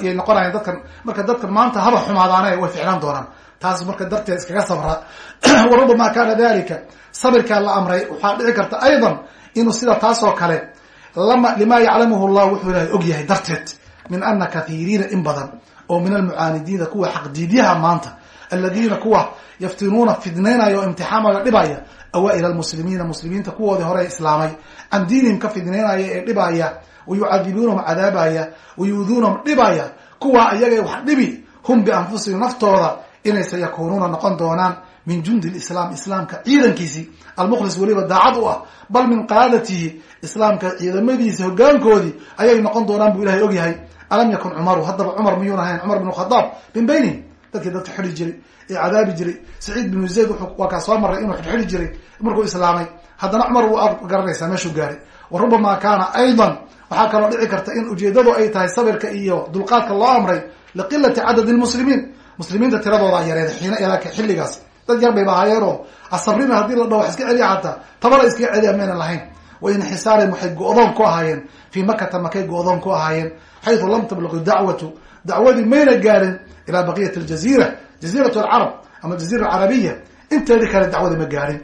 yay noqonayaan dadkan. Marka dadkan maanta haba xumaadaane way ficnaan doonaan. Taas marka darteed iskaga sabra. Wa kana dalika sabirkaa la amray waxaa dhici karta aydan inuu sida taas oo kale lama lima yaclamahu llah wuxuu ilaahay og yahay darteed. Min ana kathiiriina in badan oo min almucaanidiina kuwa xaqdiidyaha maanta. Aladiina kuwa yaftinuuna fidnaynaya oo imtixaamaya dhibaya awaa-il almuslimiina muslimiinta kuwoodii hore islaamay can diinihim ka fidnaynaya ee dhibaya wayucadibuunahum cadaabaya wayuuduunahum dhibaya kuwa ayaga wax dhibi hum bianfusihim naftooda inay sayakuunuuna noqon doonaan min jundi lislaam islaamka ciidankiisii almukhlis weliba daacad u ah bal min qaadatihi islaamka ciidamadiisi hogaankoodii ayay noqon doonaan buu ilahay ogyahay alam yakun cumaru haddaba cumar miyuun ahayn cumar bn khadaab min baynihim dadkii dadka xidhi jiray ee cadaabi jiray. Saciid binu zayd waa kaa soo maray inuu xidhxidhi jiray markuu islaamay. Haddana cumar wuu ad garanaysaa meeshuu gaaray. Wa rubama kaana aydan. Waxaa kaloo dhici karta in ujeedadu ay tahay sabirka iyo dulqaadka loo amray liqilati cadadi lmuslimiin muslimiinta tiradoodaa yareeda xiina ilaa xilligaas. Dad yar bayba ahaayeenoo asabrina haddii la dhaho wax iska celiya xataa tabana iskaga celiya maynan lahayn. Wa inxisaarin waxay go-doon ku ahaayeen? Fii makata makay go-doon ku ahaayeen? Xaytu lam tabluqi dacwatu dacwadii mayna gaarin ilaa baqiyat aljaziira jaziirat alcarab ama jaziira alcarabiya inteedii kale dacwadii ma gaarin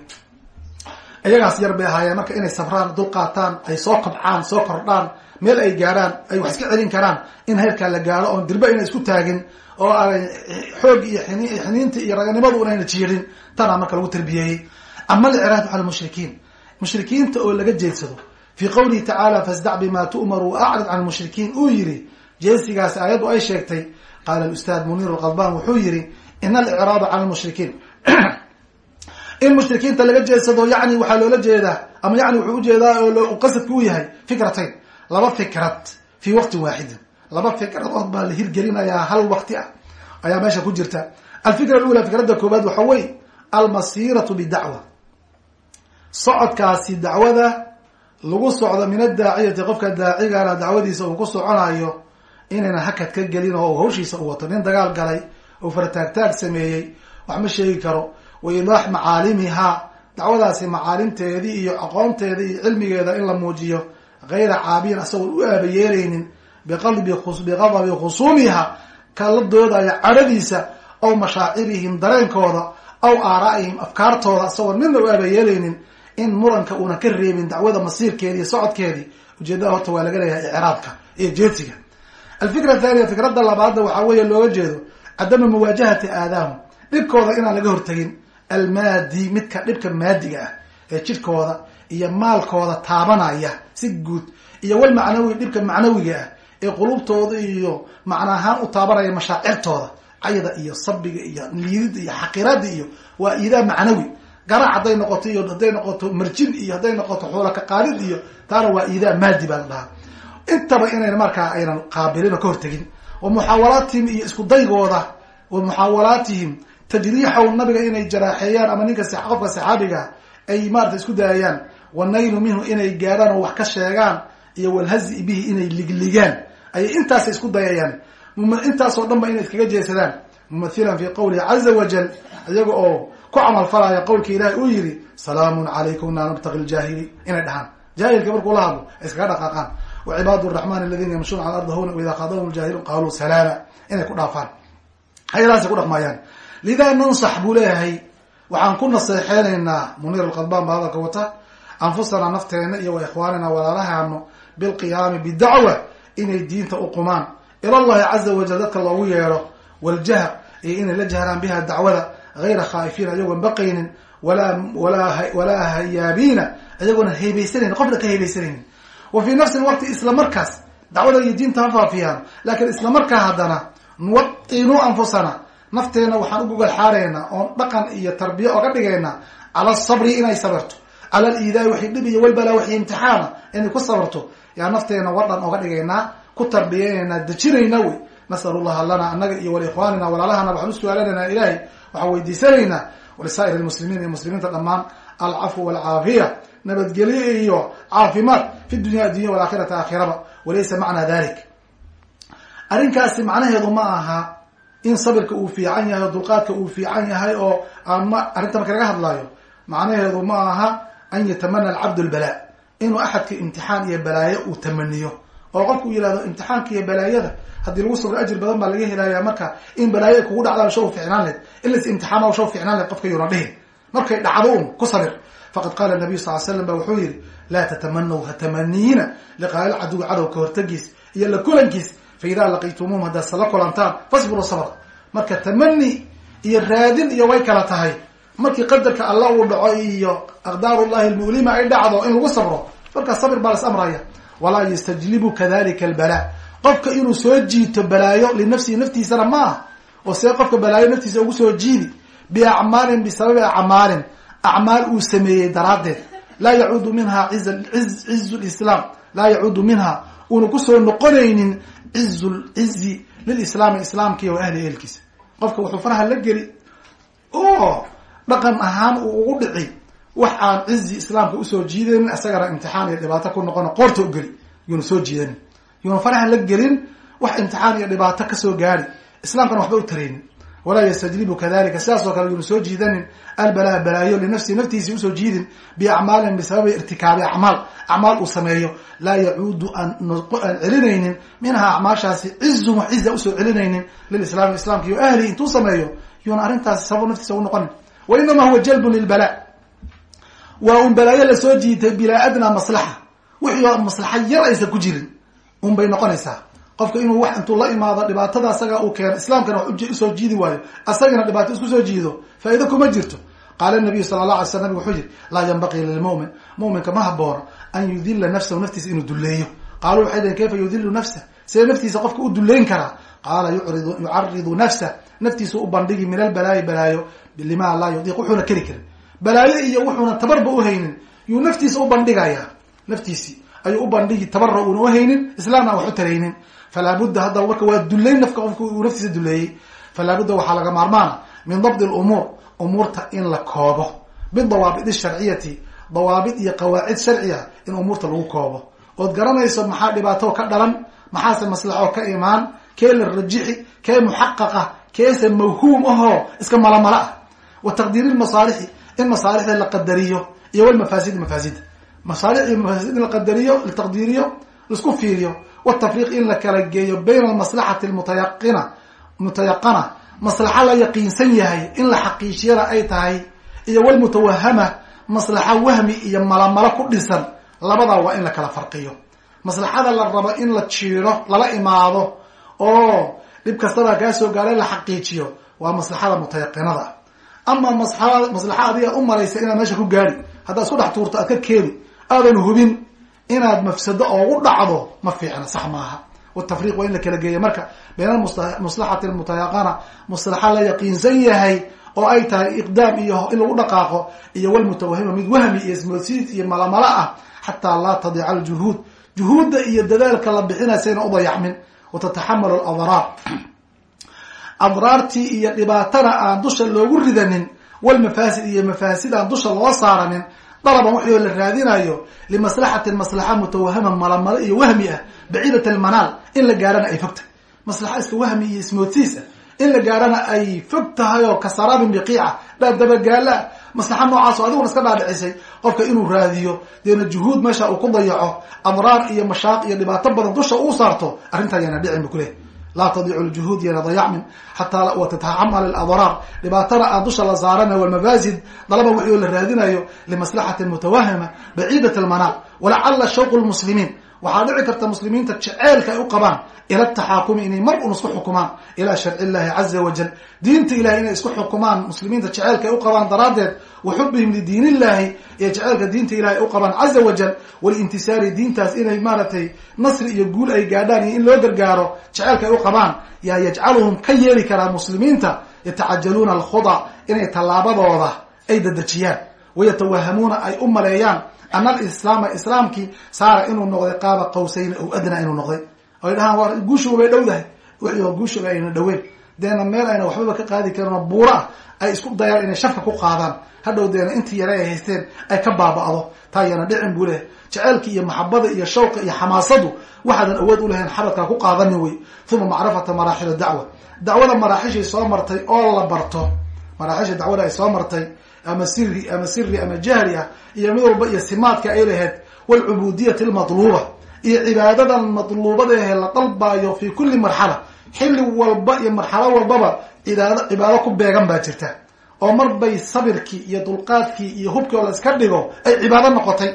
iyagaas yar bay ahaayeen marka inay sabraan dulqaataan ay soo kobcaan soo kordhaan meel ay gaarhaan ay wax iska celin karaan in heerkaa la gaaro oon dirba ina isku taagin oo aanay xoog iyo xiniinta iyo raganimadu unayna jiirin tanaa marka lagu tarbiyeeyey ama alicraadu cala lmushrikiin mushrikiinta oo laga jeedsado fii qawlihi tacaala fasdac bima tu'maru wa acrid can jeesigaas aayaddu ay sheegtay qaala ustaad muniir alqadban wuxuu yihi ina alicraada cala lmushrikiin in mushrikiinta laga jeedsado yani waxaa loola jeedaa ama yani wuxuu u jeedaa oo u yahay fikratayn laba fikrad fi waqtin waaxidin laba fikradood baa la hirgelinayaa hal waqti ah ayaa meesha ku jirta. Alfikra alula fikradda koobaad waxa wey almasiratu bidacwa socodkaasi dacwada lagu socdo min adaaciyati qofka daacigana dacwadiisa uu ku soconayo inayna hakad ka gelin oo hawshiisa u wato. Nin dagaal galay oo farataagtaag sameeyey wax ma sheegi karo. Wa idaax macaalimihaa dacwadaasi macaalimteedii iyo aqoonteedii iyo cilmigeeda in la muujiyo. Gayra caabiyin asagoon u aabayeelaynin biqadabi khusuumiha ka la doodaya cadhadiisa aw mashaacirihim dareenkooda aw aaraa'ihim afkaartooda. Asagoon midna u aabayeelaynin in muranka uunan ka reebin dacwada masiirkeedi iyo socodkeedii. Ujeedada horta waa laga leeyahay icraabka iyo jeedsiga alfikra thaniya fikradda labaadna waxaa weeye looga jeedo cadama muwaajahati aadaahum dhibkooda inaan laga hortagin almaadi midka dhibka maadiga ah ee jidhkooda iyo maalkooda taabanaya si guud iyo wal macnawi dhibka macnawiga ah ee qulubtooda iyo macna ahaan u taabanaya mashaacirtooda cayda iyo sabiga iyo liidida iyo xaqirada iyo waa iidaa macnawi. Garaac hadday noqoto iyo hadday noqoto marjin iyo hadday noqoto xoola ka qaadid iyo taana waa iidaa maadi baa la dhahaa intaba inayna markaa aynan qaabilin oo ka hortegin. Wa muxaawalaatihim iyo isku daygooda wa muxaawalaatihim tajriixahu nabiga inay jaraaxeeyaan ama ninka qofka saxaabiga ay maarata isku daayaan wanaylu minhu inay gaadhaan oo wax ka sheegaan iyo walhazi bihi inay ligligaan ayay intaasay isku dayayaan intaasoo dhan ba inay iskaga jeesadaan. Mumathilan fi qawlihi caza wajal iyaga oo ku camal falaya qowlka ilahi uu yihi salaamun calaykum laa nabtaqi ljaahili inay dhahaan. Jaahilka markuu la hadlo ay iskaga dhaqaaqaan wacibaad raxman aladina yamshuuna cala ardi hawna waida qaadahum ljaahiluun qaaluu salaama inay ku dhaafaan hayadaasay ku dhaqmayaan lidaa nansax buu leeyahay waxaan ku naseexeynaynaa muniir alqadbaan baa hadalka wata anfusanaa nafteena iyo wa ikhwaanina walaalahano bilqiyaami bidacwa inay diinta uqumaan ilallahi caza wajal dadka loogu yeedho waljahr iyo inay la jahraan biha dacwada hayra khaa'ifiina iyagoon baqaynin walaa walaa walaa hayaabiina iyagoona heybeysanaynin qofna ka heybeysanaynin wa fii nafsi lwaqti isla markaas dacwada iyo diinta ha faafiyaan. Laakiin isla markaa haddana nuwatinuu anfusana. Nafteena waxaan u gogol xaaraynaa oon dhaqan iyo tarbiya oga dhigaynaa cala asabri inay sabarto. Cala aliidaai waxay dhib iyo walbalaa waxay imtixaana inay ku sabarto. Yaa nafteena wadhan oga dhigaynaa ku tarbiyaynaynaa dejinaynaa wey. Nasal llaha lana annaga iyo walikhwaanina walaalahana waxaan u su'aalanaynaa ilaahay waxaan weydiisanaynaa. Walisaa'ir lmuslimiin iyo muslimiinta dhammaan alcafw walcaafiya nabadgelyo iyo caafimaad fi dunya addunya walaakhirati aakhiraba walaysa macnaa dalik arrinkaasi macnaheedu ma aha in sabirka uu fiican yahay oo dulqaadka uu fiican yahay oo aan ma arrinta marka laga hadlaayo macnaheedu ma aha an yatamana alcabdu lbalaa inuu axadka imtixaan iyo balaayo uu tamaniyo oo qofku yihahdo imtixaanka iyo balaayada haddii lagu sabro ajir badan baa laga helaya marka in balaayo kugu dhacdaan shaw ficnaan leed in las imtixaama shaw ficnaan leed qofka yuuna dhihin. Markay dhacdo un ku sabir faqad qaala nabiyu sal slam ba wuxuu yihi laa tatamanaw ha tamaniina liqaal caduwi cadowka hortagiis iyo la kulankiis fa idaa laqaytumuum haddaad sala kulantaan fasbiru sabr marka tamani iyo raadin iyo way kala tahay markii qadarka alla uu dhaco iyo aqdaarullahi almu'lima ay dhacdo in lagu sabro markaa sabir baa las amraya walaa yastajlibu kadalika albala qofka inuu soo jiito balaayo linafsihi naftiisana ma ah oo see qofka balaayo naftiisa ugu soo jiidi biacmaalin bisababi acmaalin acmaal uu sameeyey daraaddeed laa yacuudu minha cizu lislaam laa yacuudu minha uuna ku soo noqonaynin cizu lcizi lilislaami islaamkiiy wa ahli ehelkiisa qofka wuxuu faraha la geli oo dhaqan ahaan uu ugu dhici wax aan cizi islaamka u soo jiidanin isagana imtixaan iyo dhibaato ku noqono qoorta u geli yuuna soo jiidanin yuuna faraha la gelin wax imtixaan iyo dhibaato ka soo gaari islaamkana waxba u taraynin walaa yastajlibu kadalika sidaas oo kale yuuna soo jiidanin albalaa balaayo linafsihi naftiisii u soo jiidin biacmaalin bisababi irtikaabi acmaal. Acmaal uu sameeyo. Laa yacuudu aan celinaynin. Minhaa acmaashaasi cizun wax ciza u soo celinaynin lilislaami islamka iyo ahlihi intuu sameeyo. Yuuna arrintaasi sabab naftiisa ugu noqonin. Wa inamaa huwa jalbun lilbalaa waa un balaayo la soo jiitay bilaa adnaa maslaxa. Wixii maslaxa yar aysan ku jirin un bay noqonaysaa qofka inuu wax intuu la imaado dhibaatada asaga uu keeno islaamkana wax u soo jiidi waayo. Asagana dhibaato isku soo jiido faa'ido kuma jirto. Qaala nabiyu sala allah alay sl nabig wuxuu yihi laa yanbaqii lilmu'min mu'minka ma haboono an yudila nafsahu naftiisa inuu duleeyo qaaluu waxay dhaheen kayfa yudilu nafsa sidee naftiisa qofka u duleyn karaa. Qaala yurid yucaridu nafsa naftiisa u bandhigi min albalaayi balaayo lima laa yudiiq wuxuuna keri karin. Balaayo iyo wuxuuna tabarba uhaynin yuu naftiisa u bandhigayaa. Naftiisii ayuu u bandhigi tabara uuna uhaynin islaamna aan wax u taraynin falaa budda marka waa duleyn nafka qofka uu naftiisa duleeyey falaa budda waxaa laga maarmaana min dabdi lumuur umuurta in la koobo bidawaabid sharciyati dawaabid iyo qawaacid sharciya in umuurta lagu koobo ood garanayso maxaa dhibaato ka dhalan maxaase maslaxo ka imaan kee la rajixi kee muxaqaqa keese mawhuum ahoo iska malamala ah wa taqdiiri lmasaalixi in masaalixda la qadariyo iyo walmafaasid mafaasida masaalix iyo mafaasid in la qadariyo lataqdiiriyo la isku fiiriyo watafriiq in la kala geeyo bayna almaslaxati almutayaqina mutayaqana. Maslaxa la yaqiinsan yahay in la xaqiijiyana ay tahay iyo walmutawahama maslaxa wahmi iyo malamalo ku dhisan. Labadaa waa in la kala farqiyo. Maslaxada la rabo in la jiiro lala imaado oo dhib kastabaa kaa soo la xaqiijiyo waa maslaxada mutayaqinada. Ama maslaxa adiga u maraysa inaad meesha ku gaari haddaad isku dhex tuurto aad ka keeni aadan hubin inaad mafsado oogu dhacdo ma fiicna sax maaha. Watafriiq waa in la kala geeya marka bayna maslaxati almutayaqana maslaxa la yaqiinsan yahay oo ay tahay iqdaam iyo in lagu dhaqaaqo iyo walmutawahima mid wahmi iyo ismoodsiid iyo malamala ah xataa laa tadica aljuhuud. Juhuudda iyo dadaalka la bixinaysa yna udayacmin watataxamalu aladaraar adraartii iyo dhibaatana aan dusha loogu ridanin walmafaasid iyo mafaasid aan dusha loo saaranin dalaban waxio la raadinayo limaslaxatin maslaxa mutawahama malamalo iyo wahmi ah baciidat almanaal in la gaarana ay fog tahay maslaxa iska wahmi iyo ismoodsiis ah in la gaarana ay fog tahay oo kasaraabin biqiica dabagaala maslaxa noocaas oo adiguna iska dhaadhicisay qofka inuu raadiyo deena juhuud meesha uu ku dayaco adraar iyo mashaaq iyo dhibaato badan dusha uu saarto arrintaa yana dhicin bu kuleh laa tadiicu ljuhuud yana dayacmin xataa watataxamal adraar dhibaatana aan dusha la saarana walmafaasid dalaba wixii la raadinayo limaslaxatin mutawahama baciidat almanaal walacala shawqu lmuslimiin waxaa dhici karta muslimiinta jeceelka ay u qabaan ila taxaakumi inay mar un isku xukumaan ilaa sharci illahi caza wajal diinta ilahay inay isku xukumaan muslimiinta jeceelka ay u qabaan daraaddeed wa xubihim lidiin illahi iyo jeceelka diinta ilahay ay u qabaan caza wajal walintisaari diintaas inay maaragtay nasri iyo guul ay gaadhaan iyo in loo gargaaro jeceelka ay u qabaan yaa yajcaluhum ka yeeli karaa muslimiinta yatacajaluuna alkhuda inay tallaabadooda ay dadejiyaan wayatawahamuuna ay u maleeyaan ana alislaama islaamkii saara inuu noqday qaaba qawsayn ow adnaa inuu noqday. Oy dhahaan waa guushuba bay dhowdahay wixii guushuba ayna dhaweyn deena meel ayna waxbaba ka qaadi karin oo buuro ah ay isku dayaan inay shafka ku qaadaan. Hadhow deena intii yare ay haysteen ay ka baaba'do. Taa yana dhicin buu lehay jeceelkii iyo maxabada iyo shawqa iyo xamaasadu waxaadan awood u lahayn xabadkaa ku qaadanin wey. Uma macrifata maraaxil dacwa. Dacwada maraaxishay soo martay oo la barto maraaxisha dacwada ay soo martay ama siri ama siri ama jahri ah iyo mid walba iyo simaadka ay lahayd walcubudiyati almatluuba iyo cibaadadan matluubada ahe la dalbaayo fi kulli marxala xilli walba iyo marxalo walbaba cibaado cibaado ku beegan baa jirta. Oo mar bay sabirkii iyo dulqaadkii iyo hubkii oo la iska dhigo ay cibaado noqotay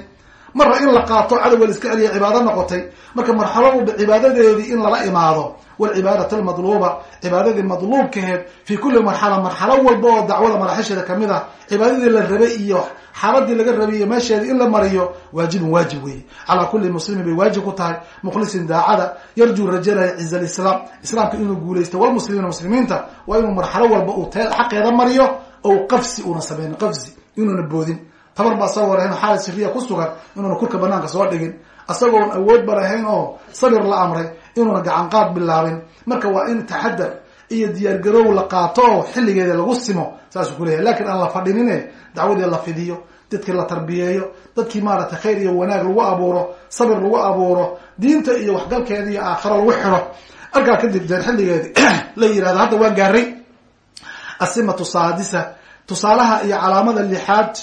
marra in la qaato cadowga la iska celiya cibaado noqotay marka marxalo walba cibaadadeedii in lala imaado walcibaadat almadluuba cibaadadii madluubkaheed fi kulli marxala marxalo walba oo dacwada maraxisheeda ka mid ah cibaadadii la rabay iyo xaaladii laga rabay iyo meesheeda in la mariyo waajibun waajib weeye. Calaa kulli muslimin bay waajib ku tahay mukhlisin daacada yarjuu rajanaya ciza alislaam islaamka inuu guulaysto walmuslimiina muslimiinta waa inuu marxalo walba uu te xaqeeda mariyo ou qafsi una sameynin qafsi inuuna boodin tabar ba asagoo lahayn xaal siriya ku sugan inuuna kurka banaanka soo dhigin. Isagoon awood ba lahayn oo sabir la amray inuuna gacanqaad bilaabin. Marka waa in taxadar iyo diyaargarow la qaato oo xilligeeda lagu simo saasuu kuleyahay laakiin aan la fadhinine dacwadii la fidiyo dadkii la tarbiyeeyo dadkii maaragtay khayr iyo wanaag lagu abuuro sabir lagu abuuro diinta iyo waxgalkeeda iyo aakhiro lagu xiro arkaa kadib deen xilligeedi la yiraahdo hadda waa gaaray asimatu saadisa tusaalaha iyo calaamada lixaad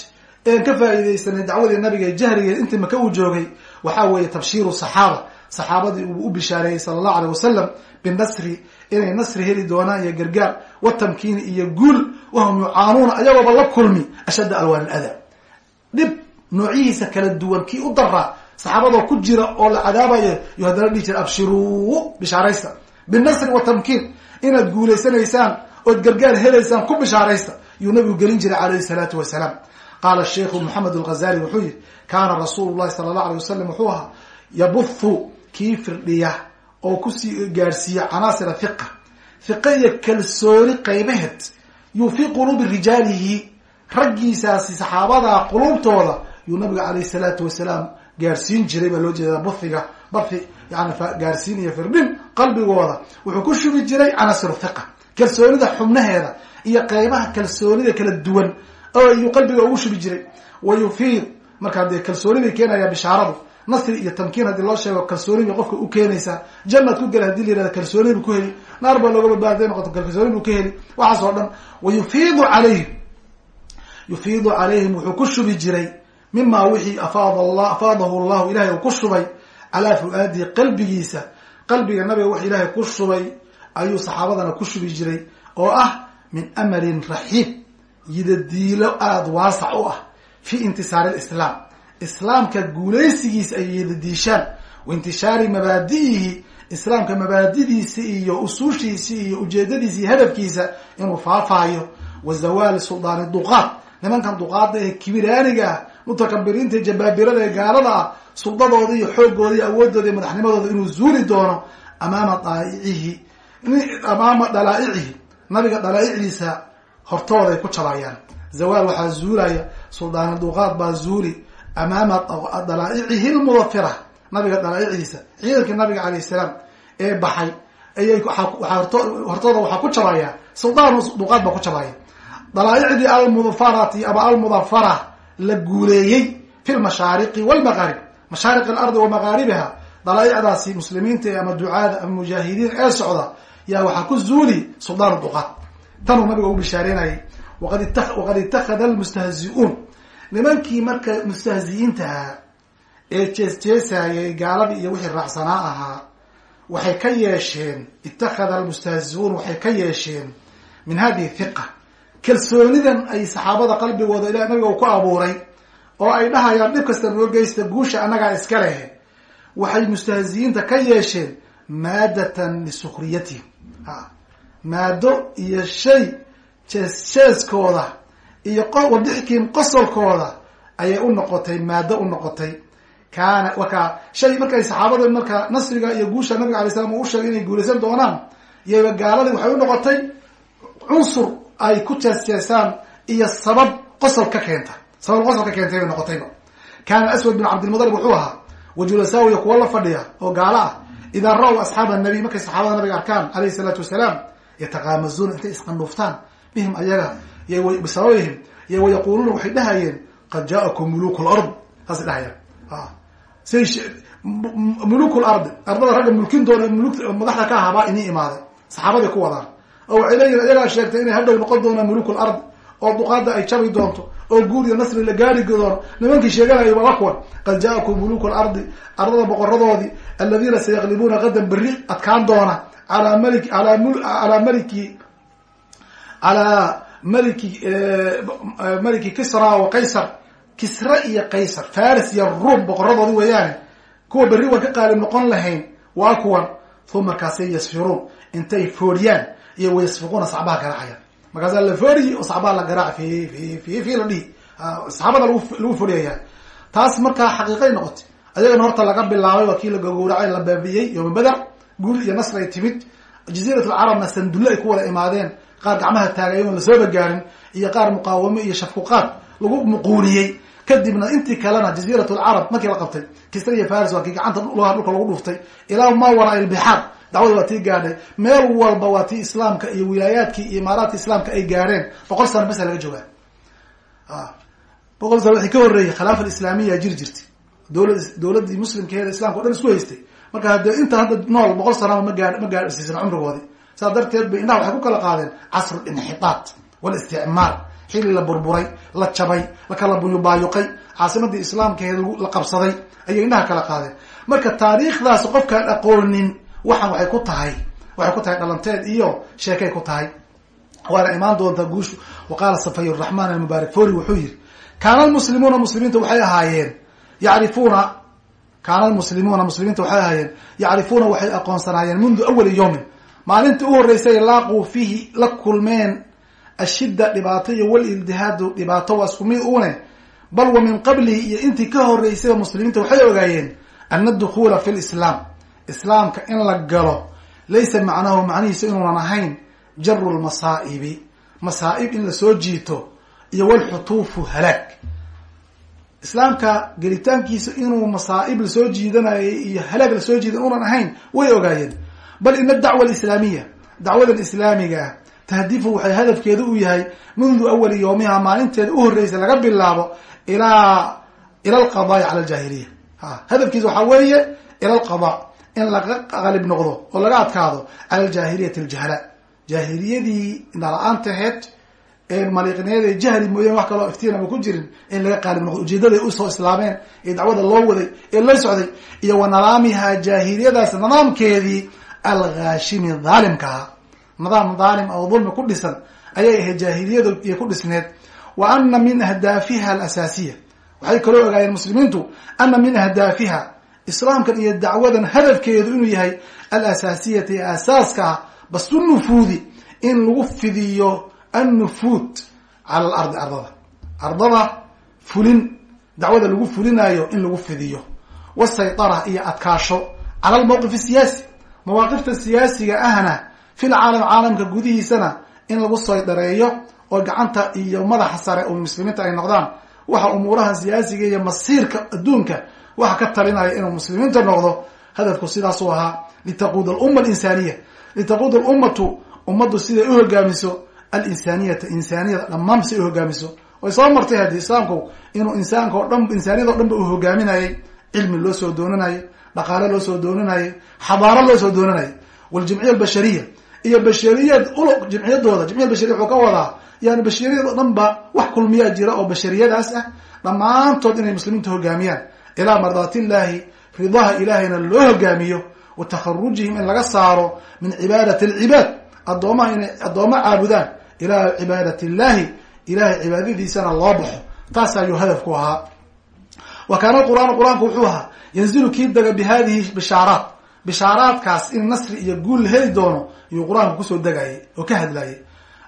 een ka faa'iidaysanay dacwadii nabiga ee jahrigeed intii maka uu joogay waxaa weeye tabshiiru saxaaba. Saxaabadii uu u bishaareeyey sala allahu aleyh wasalam binasri inay nasri heli doonaan iyo gargaar watamkiini iyo guul wahum yucaanuuna ayagooba la kulmi ashadda alwaan aladaa dhib noocyihiisa kala duwan kii u daraa saxaabadoo ku jira oo la cadaabayo yo haddana dhihi jira abshiruu bishaaraysta binasri watamkiin inaad guulaysanaysaan ood gargaar helaysaan ku bishaaraysta yuu nabigu gelin jiray calayhi salaatu wasalaam qaala sheikhu moxamed alghazali wuxuu yihi kaana rasuulu llahi sala allah alay wasalam wuxuu ahaa yabuthu kii firdhiya oo ku sii gaadhsiiya canaasira hiqa hiqa iyo kalsooni qaybaheed yuu fii quluubi rijaalihi raggiisaasi saxaabadaa quluubtooda yuu nabiga calayhi salaatu wasalaam gaadhsiin jiray baa loo jeedaa buhiga bahi yani gaadhsiin iyo firdhin qalbigooda wuxuu ku shubi jiray canaasiru hiqa kalsoonida xubnaheeda iyo qaybaha kalsoonida kala duwan oo iyuu qalbiga ugu shubi jiray. Wa yufiid. Markaa dee kalsooni bay keenayaa bishaaradu. Nasri iyo tamkiin haddii loo sheego kalsooni qofka u keenaysaa. Jannad ku gela haddii la yihahdo kalsooni buu ku heli. Naar baa looga badbaada haday noqoto kalsooni buu ka heli. Waxaas oo dhan wa yufiidu calayhim. Yufiidu calayhim wuxuu ku shubi jiray. Mima wixii afaadahu llahu ilahay uu ku shubay calaa fu-aadihi qalbigiisa. Qalbiga nabiga wax ilaahay ku shubay ayuu saxaabadana ku shubi jiray oo ah min amalin raxiib yidadiilo aada waasac u ah fi intisaari lislaam islaamka guulaysigiisa ay yidadiishaan wa intishaari mabaadi'ihi islaamka mabaadidiisa iyo usuushiisa iyo ujeedadiisa iyo hadafkiisa inuu faafaayo. Wa zawaali suldaani duqaad. Nimankan duqaada ee kibiraaniga ah mutakabiriinta jabaabirada ee gaalada ah suldadooda iyo xoogooda iyo awoodooda iyo madaxnimadooda inuu zuuli doono amaama daaicihi amaama dhalaaicihi nabiga dhalaa'icdiisa hortooda ay ku jabayaan zawaal waxaa zuulaya suldaani duqaad baa zuuli amaama dalaa'icihi lmudafira nabiga dalaa'icdiisa ciidankii nabiga calayh salaam ee baxay ayay hortooda waxaa ku jabaya suldaanu duqaad baa ku jabaya dalaaicdii almudfarati ama almudafara la guuleeyey fi lmashaariqi walmaqaarib mashaariq alardi wa maqaaribiha dalaaicdaasi muslimiinta ama ducaada ama mujaahidiin ee socda yaa waxaa ku zuuli suldaanu duqaad tanuu nabiga ugu bishaareynayay waqad itakada almustahzi-uun. Nimankii marka mustahziyiintaha ee jees-jeesayay gaaladii iyo wixii raacsanaa ahaa waxay ka yeesheen itakada almustahzi-uun waxay ka yeesheen min hadihi hiqa kalsoonidan ay saxaabada qalbigooda ilah nabiga ku abuuray oo ay dhahayaan dhib kasta noo geysta guusha annagaa iska leh. Waxay mustahziyiinta ka yeesheen maadatan lisukhriyatihim ha maado iyo shay jees-jeeskooda iyo wadixkiim qosolkooda ayay u noqotay maado u noqotay. Kaana waka shay markay saxaabada marka nasriga iyo guusha nabiga alay slam uu sheegay inay guulaysan doonaan iyoba gaaladii waxay u noqotay cunsur ay ku jees-jeesaan iyo sabab qosol ka keenta. Sabab qosol ka keentay bay noqotayba. Kaana aswad bin cabdilmudalib wuxuu ahaa wajulasaawiya kuwa la fadhiya oo gaalo ah. Idaa ra-w asxaaba nabiy markay saxaabada nabiga arkaan alayhi salaatu wasalaam yataqaamazuuna intay isqanuuftaan bihim ayaga bisababihim iyo wayaquuluuna waxay dhahayeen qad jaa'akum muluku lard saasay dhahayaan say muluk lardi ardada ragga mulkin doona muluk madaxda ka ahaa baa inii imaaday. Saxaabadii ku wadaan. Oo waxay iyagaa sheegtay inay hadhow noqon doonaan muluk lardi oo duqaada ay jabi doonto oo guur iyo nasri la gaari doono nimankii sheeganaya waa kuwan qad jaakum muluk lardi ardada boqoradoodii aladiina sayaqlibuuna qadan berri adkaan doona alaa mali alaa maliki alaa maliki maliki kisra wa qaysar. Kisra iyo qaysar. Faris iyo ruum boqoradoodi weeyaane kuwa berri waan ka qaalib noqon lahayn waa kuwan. Uma markaasay yasfiruun. Intay fooriyaan iyo wayasfiquuna sacbaha garaacayaan markaasaa la fooriyi oo sacbaha la garaac fi la dhihi. Saxaabada lagu foriyaya taas markaa xaqiiqay noqotay. Ayagana horta laga bilaabay waa kii la gogowracay la baabiyey yooma beder guul iyo nasr ay timid. Jaziirat alcarabna sandulle ay ku wada imaadeen. Qaar gacmaha taagay oon lasooba gaarin iyo qaar muqaawamo iyo shafkuqaad lagu muquuniyey kadibna intii kalena jaziirat alcarab markii la qabtay kisra iyo faris waa kii gacanta dhulka lagu dhuftay. Ilaa ma waraa ilbixaar dacwada waa tii gaadhay. Meel walba waa tii islaamka iyo wilaayaadkii iyo imaaraadka islaamka ay gaadheen. Boqol sano basa laga joogaa boqol sano waxay ka horreeyay khilaafa alislaamiya jiri jirtay dowlad dowladdii muslimkeeda islamka o dhan isku haystay marka haddee inta hadda nool boqol sanaba ma gaa ma gaadhsiisan cumrigoodii. Saas darteed bay indhaha waxay ku kala qaadeen casru inxitaat walisticmaar xili la burburay la jabay la kala buyubaayuqay. Caasimadii islaamkeeda la qabsaday ayay indhaha kala qaadeen. Marka taariikhdaas qofkaan aqoonin waxaan waxay ku tahay waxay ku tahay dhalanteed iyo sheekay ku tahay. Waana imaan doontaa guushu. Wa qaala safay raxmaan almubaarak fori wuxuu yihi kaana almuslimuuna muslimiinta waxay ahaayeen yacrifuuna kaana almuslimuuna muslimiinta waxay ahaayeen yacrifuuna waxay aqoonsanaayeen mundu awali yawmin maalintii u horreysay laaquu fiihi la kulmeen ashidda dhibaato iyo walildihaadu dhibaato waa isku mid une bal wa min qablihi iyo intii ka horreysayba muslimiinta waxay ogaayeen ana adukhuula fi lislaam islaamka in la galo laysa macnahu macnihiisa inuunan ahayn jaru lmasaa'ibi masaa'ib in la soo jiito iyo walxutuufu halaag islaamka gelitaankiisa inuu masaa'ib la soo jiidanayo iyo halaag la soo jiida inuunan ahayn way ogaayeen. Bal ina adacwa alislaamiya dacwadan islaamiga ah tahdifu waxay hadafkeedu u yahay mundu awali yawmiha maalinteeda u horreysay laga bilaabo ilaa ila alqadaai cala aljaahiliya. Ha hadafkiisa waxaa weeye ila alqada in laga qalib noqdo oo laga adkaado cala aljaahiliyati aljahala jaahiliyadii indhala-aantaheed ee ee jahli mooyaan wax kaloo iftiinama ku jirin in laga qaalib noqdo ujeedaday u soo islaameen ee dacwada loo waday ee loo socday iyo wa nadaamiha jaahiliyadaas nidaamkeedii alghaashimi dhaalimkaha nidaam dhaalim oo dulmi ku dhisan ayay ahayd jaahiliyadu iyo ku dhisneed. Wa ana min ahdaafiha alasaasiya. Waxay kaloo ogaayeen muslimiintu ana min ahdaafiha islaamkan iyo dacwadan hadafkeedu inuu yahay alasaasiyati ee aasaaska ah basu nufuudi in lagu fidiyo annufuud cala alardi ardada ardada fulin dacwada lagu fulinayo in lagu fidiyo wasaytara iyo adkaasho cala almawqif asiyaasi mawaaqifta siyaasiga ahna fil caalam caalamka gudihiisana in lagu saydareeyo oo gacanta iyo madaxa sare oo muslimiinta ay noqdaan waxa umuuraha siyaasiga iyo masiirka adduunka waxa ka talinaya inuu muslimiinta noqdo hadafku sidaasuu ahaa litaquuda alumma alinsaniya litaquud lummatu ummaddu siday u hogaamiso alinsaaniyata insaaniyada dhammaan si u hogaamiso. Way soo martay haddii islaamku inuu insaanka o dhan insaaniyada o dhan ba uu hogaaminayay cilmi loo soo doonanayay dhaqaale loo soo doonanayay xadaaro loo soo doonanayay waljimciya albashariya iyo bashariyad ul jimciyadooda jimciya bashariya wuxuu ka wadaa yani bashariyad o dhan ba wax kulmiyaa jira oo bashariyadaas ah dhammaantood inay muslimiinta hogaamiyaan. Ilaa mardaatillahi ridaha ilaahayna loo hogaamiyo wa takharujihim in laga saaro min cibaadati alcibaad addoomaha inay addooma caabudaan ilaa cibaadat illahi ilahay cibaadadiisana loo baxo. Taas ayuu hadafku ahaa. Wa kaana qur'aan qur'aanku wuxuu ahaa yanzilu kii dega bi hadihi bishaaraat. Bishaaraadkaas in nasri iyo guul la heli doono iyuu qur'aanku ku soo degayay oo ka hadlayay.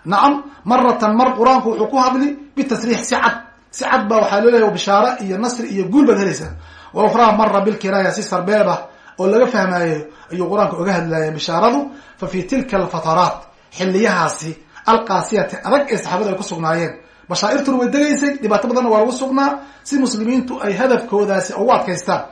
Nacam maratan mar qur'aanku wuxuu ku hadli bitasriix si cad si cad baa waxaa loo bishaare iyo nasri iyo guul baad helaysaa. Wa ukhraa mara bilkiraaya si sarbeeb ah oo laga fahmaayo ayuu qur'aanka oga hadlaya bishaaradu. Fa fi tilka alfataraat xiliyahaasi alqaasiyati adag ee saxaabadu ay ku sugnaayeen. Bashaairtuna way degaysay dhibaato badanna waa lagu sugnaa. Si muslimiintu ay hadafkoodaasi ugu adkaystaan.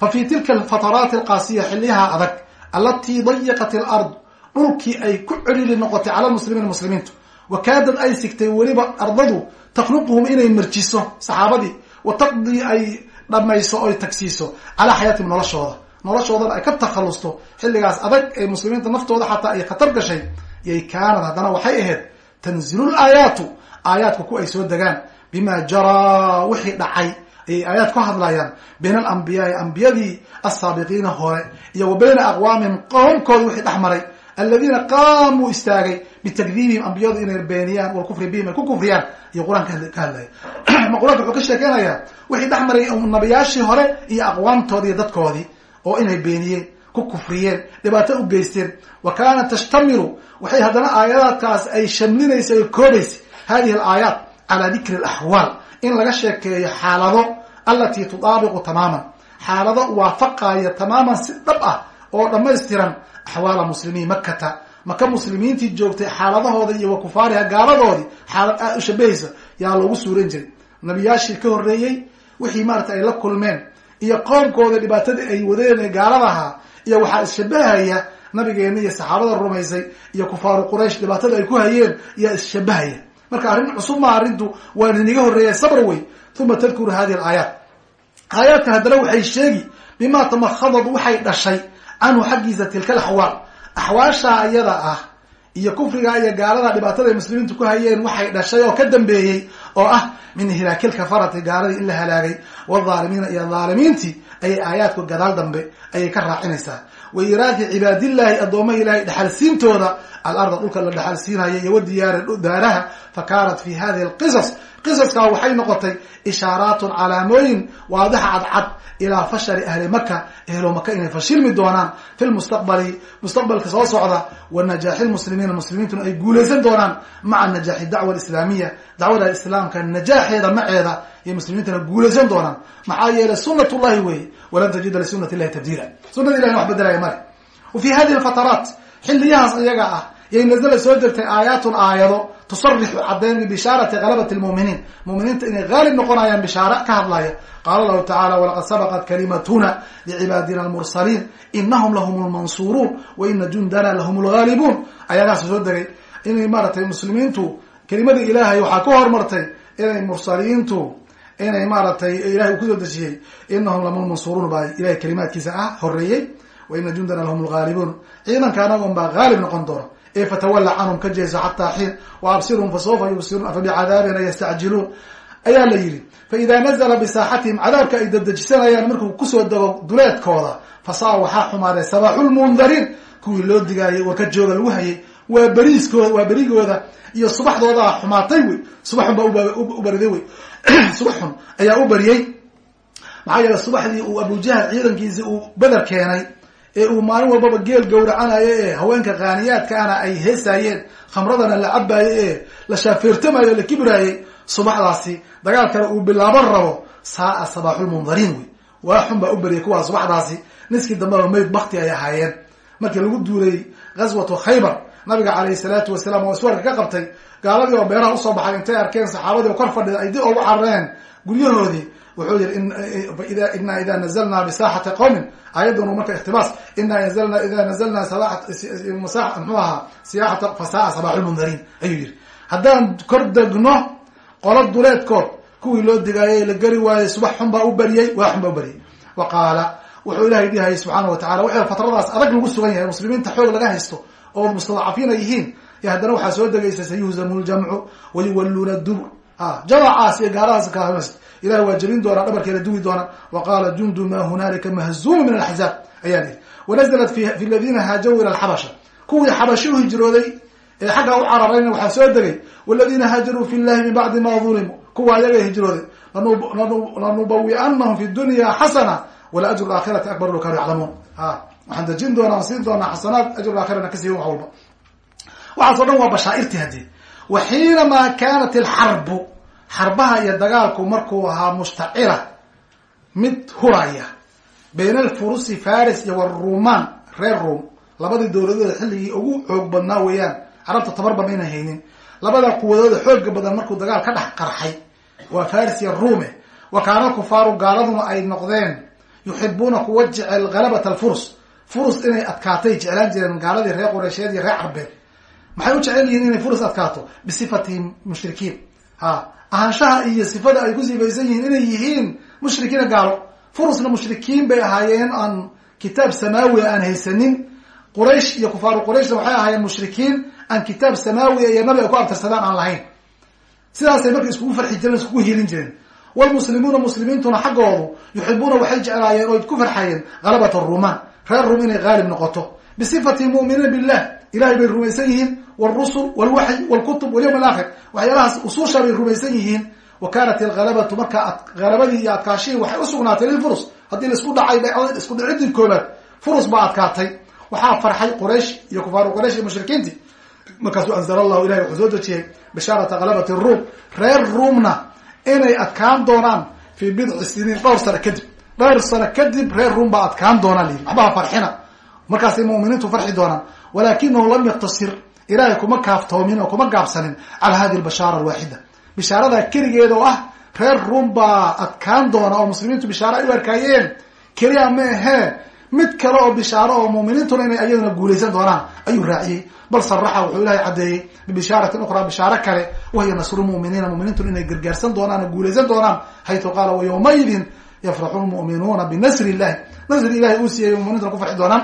Fa fi tilka alfataraati alqaasiya xiliyaha adag allatii dayiqat alard dhulkii ay ku celili noqotay cala lmuslimiina muslimiintu. Wa kaadad ay sigtay weliba ardadu takhluquhum inay marjiso saxaabadii. Wa taqdii ay dhamayso oy tagsiiso calaa xayaatihim noloshooda. Noloshoodana ay ka takhalusto xilligaas adag ee muslimiinta naftooda xataa ay khatar gashay yay kaanad. Haddana waxay ahayd tanzilu laayaatu aayaadku ku ay soo degaan. Bima jaraa wixii dhacay. Ayay aayaad ku hadlayaan. Bayna alambiyaai ambiyadii assaabiqiina hore iyo wa bayna aqwaamihim qoomkooda wixii dhex maray. Aladiina qaamuu istaagay bitakdiibihim. Ambiyadu inay beeniyaan walkufri bihim ay ku kufriyaan. Iyo qur'aanka ka hadlaya. Ma qur'anka wuxuu ka sheekeynayaa wixii dhex maray nabiyaashii hore iyo aqwaamtoodi iyo dadkoodii oo inay beeniyeen ku kufriyeen. Dhibaato u geysteen. Wa kaanat tashtamilu waxay haddana aayadaadkaas ay shamlinaysa ay koobaysa hadihi alaayaat calaa dikri alaxwaal in laga sheekeeyo xaalado alatii tudaabiqu tamaaman. Xaalado waafaqaya tamaaman si dhab ah oo dhammaystiran axwaala muslimiin makata maka muslimiintii joogtay xaaladahooda iyo wa kufaariha gaaladoodii xaalad aad u shabahaysa yaa loogu suuran jiray. Nabiyaashii ka horreeyey wixii maarata ay la kulmeen iyo qoomkooda dhibaatadii ay wadeen ee gaalada ahaa iyo waxaa isshabahaya nabigeena iyo saxaabada rumaysay iyo kufaaru quraysh dhibaatada ay ku hayeen iyaa isshabahaya marka arrin cusub maa arrintu waa niniga horreeya sabr wey uma tadkuru hadihi alaayaat. Aayaadkan haddana waxay sheegi bima tamakhadad waxay dhashay canhu xaggiisa tilka alaxwaal. Axwaashaa iyada ah iyo kufriga iyo gaalada dhibaatada ay muslimiintu ku hayeen waxay dhashay oo ka dambeeyey oo ah min hilaakilkafarati gaaladii in la halaagay waalaalimiina iyo dhaalimiintii ayay aayaadku gadaal dambe ayay ka raacinaysaa. Wa iraaki cibaadillahi addoomaha ilaahay dhexalsiintooda alarda dhulka la dhexalsiinaya iyo wadiyaara daaraha fa kaanat fi hadihi alqisas qisaskaa waxay noqotay ishaaraatun calaamooyin waadixa cadcad ilaa fashali ahli maka ehlo maka inay fashilmi doonaan fi lmustaqbali mustaqbalka soo socda wa najaaxi lmuslimiina muslimiintuna ay guulaysan doonaan maca najaaxi dacwa alislaamiya dacwada islaamka najaaxeeda maceeda iyo muslimiintana guulaysan doonaan. Maxaa yeelay sunat llahi weeye walan tajida lisunat illahi tabdiila. Sunada ilahin wax bedelaya male. Wa fi hadihi alfataraat xiliyahaas iyaga ah yay nazala soo degtay aayaatun aayado tusarixu caddeyn bibishaarati galabati lmuminiin muminiinta inay haalib noqonayaan bishaare ka hadlaya. Qaala lahu tacala walaqad sabaqat kalimatuna licibaadina almursaliin inahum lahum lmansuruun wa ina jundana lahum lgaalibuun ayaagaas soo degay. Inay maaratay muslimiintu kelimadii ilaahay waxaa ka hormartay inay mursaliintu inay maaratay ilahay ku soo dejiyey. Inahum lahum lmansuruun baa ilahay kalimaadkiisa ah horeeyey wa ina jundana lahum lgaalibuun ciidanka anagon baa haalib noqon doona ee fatawalla canhum ka jeeso xataa xiin wa absirhum fasawfa yubsiruun afa bicadaabina yastacjiluun ayaa la yidhi fa idaa nazla bisaaxatihim cadaabka ay dadejisanayaan markuu ku soo dego duleedkooda fasaa waxaa xumaaday sabaxulmundariin kuwii loo digaayay war ka jooga lagu hayay waa beriiskooda waa berigooda iyo subaxdoodaa xumaatay wey subaxun baa u bariday wey subaxun ayaa u bariyey maxaa yeele subaxdii ee uu maalin walbaba geel gowracanayo ee haweenka kaaniyaadkaana ay heesaayeen khamradana la cabaayo ee la shaafeertamayo la kibraayey subaxdaasi dagaalkana uu bilaaban rabo saaa sabaaxulmundariin wey. Waa xun baa u beriyay kuwaa subaxdaasi. Niskii dambeba mayd bakti ay ahaayeen. Markii lagu duulay ghaswatu khaybar nabiga calayhi salaatu wasalaam oo iswarka ka qabtay gaaladii oo beeraha u soo baxay intay arkeen saxaabadii oo kor fadhida ay dib ugu carareen guryahoodii wuxuu yihi ina ida nazalna bisaaxati qowmin aayadunu marka ikhtibaas. Ina nazalna ida nazalna mxuu ahaa? Siyaaxata fasaa sabaax ayuu yihi haddaan kor degno qolo duleedkood kuwii loo digaayay la geri waayey subax xun baa u beriyey waa xun u beriyey wa qaala wuxuu ilahay dhihayay subxaana wa tacala w fatradaas adag lagu sugan yahay muslimiinta xoog laga haysto oo mustadcafiina yihiin y haddana waxaa soo degaysa sayuhzamu ljamcu wayuwalluuna dubur jamacaas iyo gaalahaas ka ilahi waa jebin doonaa dhabarkeeda duwi doonaa. Wa qaala jundu ma hunaalika mahzuumu min alaxzaab ayaa lihi wanaزlat fi ladina haajaru ila alxabasha. Kuwii xabashi u hijrooday ee xaggaa u cararayna waxaa soo degay wladina haajaruu fi llahi min bacdi ma dulimuu kuwa ayaga hijrooday lanubawianahum fi dunya xasana wala ajru aakhirati akbar low kanu yaclamuun. Waxaan dejin doonaa on siin doonaa xasanaad ajru aakhirana ka sii wax walba. Waxaas o dhan waa bashaairti haddii wa xiinamaa kanat alxarbu xarbaha iyo dagaalku markuu ahaa mushtacila mid huraya bayna alfurusi faris iyo waruumaan reer ruom labadii dowladooda xilligii ugu xoog badnaa weeyaan carabta tabar badnayna haynin labada quwadooda xooga badan markuu dagaal ka dhex qarxay waa faris iyo ruume wa kaana kufaaru gaaladuna ay noqdeen yuxibuuna kuwa jecel galabat alfurus furus inay adkaatay jeclaan jireen gaaladii reer qureysheed iyo reer carbeed maxay u jecel yihiin inay furus adkaato? Bisifatihim mushrikiin. Ha ahaanshaha iyo sifada ay ku sifaysan yihiin inay yihiin mushrikiina gaalo. Furusna mushrikiin bay ahaayeen aan kitaab samaawi aan haysanin. Quraysh iyo kufaaru qurayshna waxay ahaayeen mushrikiin aan kitaab samaawi iyo nabi ay ku abtirsadaan aan lahayn. Sidaasay marka iskugu farxi jireen iskugu hiilin jireen. Wlmuslimuuna muslimiintuna xaggoodu yuxibuuna waxay jeclaayeen oo ku farxayeen galabat aruumaan reer ruum inay gaalib noqoto. Bisifati muminiina billah ilahay bay rumaysan yihiin wrusul wlwaxy wlkutub walyawm alaakhir waxyaalahaas usuusha bay rumaysan yihiin. Wa kanat algalabatu markaa galabadii iyo adkaashihii waxay usugnaatay lilfurus haddii la isku dhacay isku dhicidii koobaad furus baa adkaatay. Waxaa farxay quraysh iyo kufaaru quraysh iyo mushrikiintii. Markaasuu anzala allahu ilahay wuxuu soo dejiyey bishaarata galabati ruum. Reer ruumna inay adkaan doonaan fii bidci siniin dhowr sano kadib. Dhowr sano kadib reer ruum baa adkaan doonaan. Layidhi waxbaha farxina. Markaasay mu'miniintu farxi doonaan walakinahu lam yaktasir ilahay kuma kaaftoomin oo kuma gaabsanin cala hadi albashaara alwaaxida. Bishaarada keligeeda oo ah reer ruum baa adkaan doona oo muslimiintu bishaaro ay u arkaayeen. Keliya ma ahee mid kale oo bishaaro oo muuminiintuna inay ayaduna guulaysan doonaan ayuu raaciyey. Bal saraxa wuxuu ilahay caddeeyey bibishaaratin ukhraa bishaaro kale wahiya nasru muminiina muminiintuna inay gargaarsan doonaan oo guulaysan doonaan haytu qaala wa yawmaidin yafraxu lmu'minuuna binasri illahi. Nasri ilahay uu siiyay muminiintuna ku farxi doonaan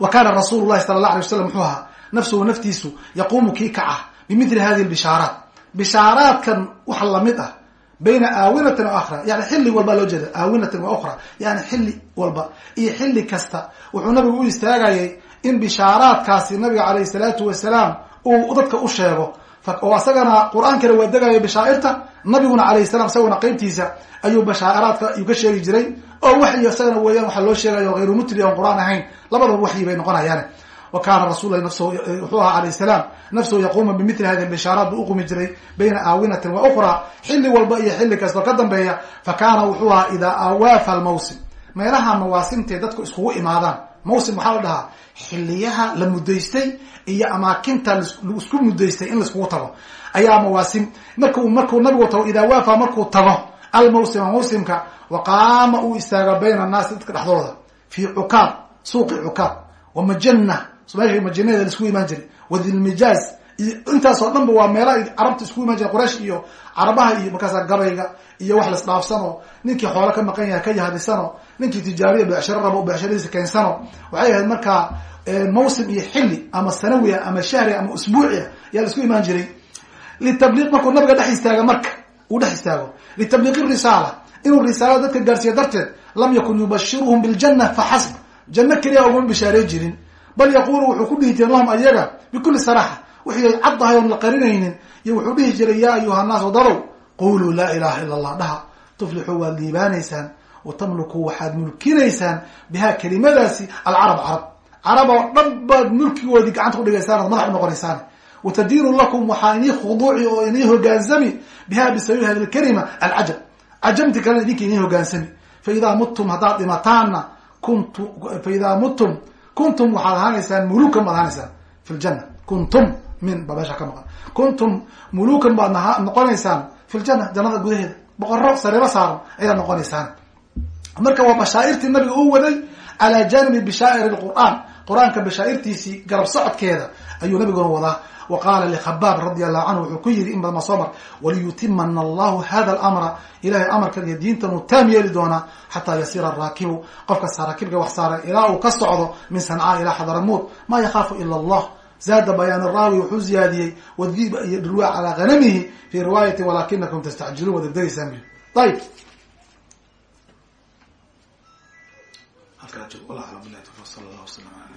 wa kana rasuulu llahi sala allah alay waslam muxuu ahaa nafsuhu naftiisu yaquumu kii kaca bimithli hadihi lbishaaraat bishaaraadkan wax la mid ah bayna aawinatin wa akhra yani xilli walba loo jeeda aawinatin wa ukhra yani xilli walba iyo xilli kasta wuxuu nabigu u istaagayay in bishaaraadkaasi nabiga calayhi salaatu wasalaam uu dadka u sheego. Oo asagana qur'aankana waa degayo bashaairta nabiguna calayhi salam isaguna qeybtiisa ayuu ka sheegi jiray oo waxyi isagana weeyaan waxaa loo sheegayo hayru mutli oon qur'aan ahayn. Labadaba waxyi bay noqonayaane. Wa kana rasul nafs wuxuu ahaa alayh salaam nafsuhu yaquumu bimithli hadi bishaaraat buu uqumi jiray bayna aawinatin wa ukhra xilli walba iyo xilli kastoo ka dambeeya fa kaana wuxuu ahaa idaa awaafa almawsim meelaha mawaasimtee dadku iskugu imaadaan. Mawsim waxaa la dhahaa xiliyaha la mudaystay iyo amaakinta isku mudaystay in laiskugu tago. Ayaa mawaasim marku markuu nabigu tago idaa markuu tago almawsima mawsimka wa qaama uu istaago bayna annaasi dadka dhexdooda fi cukaad suuqi cukaad wa majana meesha majanadeeda la isku imaan jiray wadilmijaaz iyo intaasoo dhan ba waa meela ay carabta isku imaan jiray quraysh iyo carabaha iyo markaasa gabayga iyo wax lasdhaafsano ninkii xoolo ka maqan yahay ka yahadisano ninkii tijaariya becsharo rabo becsharihiisa keensano waxay ahayd markaa mawsim iyo xilli ama sanawiya ama shahria ama usbuuciya ayaa la isku imaan jiray. Litabliiq markuu nabiga dhex istaaga marka uu dhex istaago litabliiqi risaala. Inuu risaalada dadka gaarsiiyo darteed lam yakun yubashiruhum biljana faxasb janno keliya ugama bishaarey jirin. Bal yaqulu wuxuu ku dhihi jiray lahum ayaga bikuli saraxa. Wixii caddahay oon la qarinaynin iyo wuxuu dhihi jiray yaa ayuha nnaas wadadow quluu laa ilaha ila allah dhaha. Tuflixuu waad liibaanaysaan wa tamlukuu waxaad mulkinaysaan bihaa kelimadaasi alcarab carab carab oo dhan baad mulkigoodii gacanta kudhigaysaan ood madax u noqonaysaan watadiinu lakum waxaa inii khuduuci oo inii hogaansami biha bisababi hadi lkalima alcajab cajamti kalena idinka inii hogaansami fa idaa muttum haddaad dhimataanna kuntu fa idaa muttum kuntum waxaad ahaanaysaan mulukan baad ahaanaysaan fi ljana kuntum min baa meesha ka maqan kuntum mulukan baad noqonaysaan fi ljana jannada gudaheeda boqorro sariiro saaran ayaad noqonaysaan marka waa bashaa'irtii nabiga u waday calaa janibi bishaa'ir lqur'aan qur'aanka bashaa'irtiisii garab socodkeeda ayuu nabiguna wadaa wa qaala likhabaab radi allahu canhu wuxuu ku yidhi in badan ma soo mar waliyutimana allahu hada alamra ilahay amarkan iyo diintan uu taam yeeli doonaa xataa yasiira araakibu qofka saarakibka wax saaran ilaa uu ka socdo min sancaa ilaa xadaramuut maa yakhaafu ila allah zaada bayaan raawi wuxuu ziyaadiyey wadiba iyo dhulwa calaa hanamihi fi riwaayati walakinakum tastacjiluun wad degdaraysaan ayib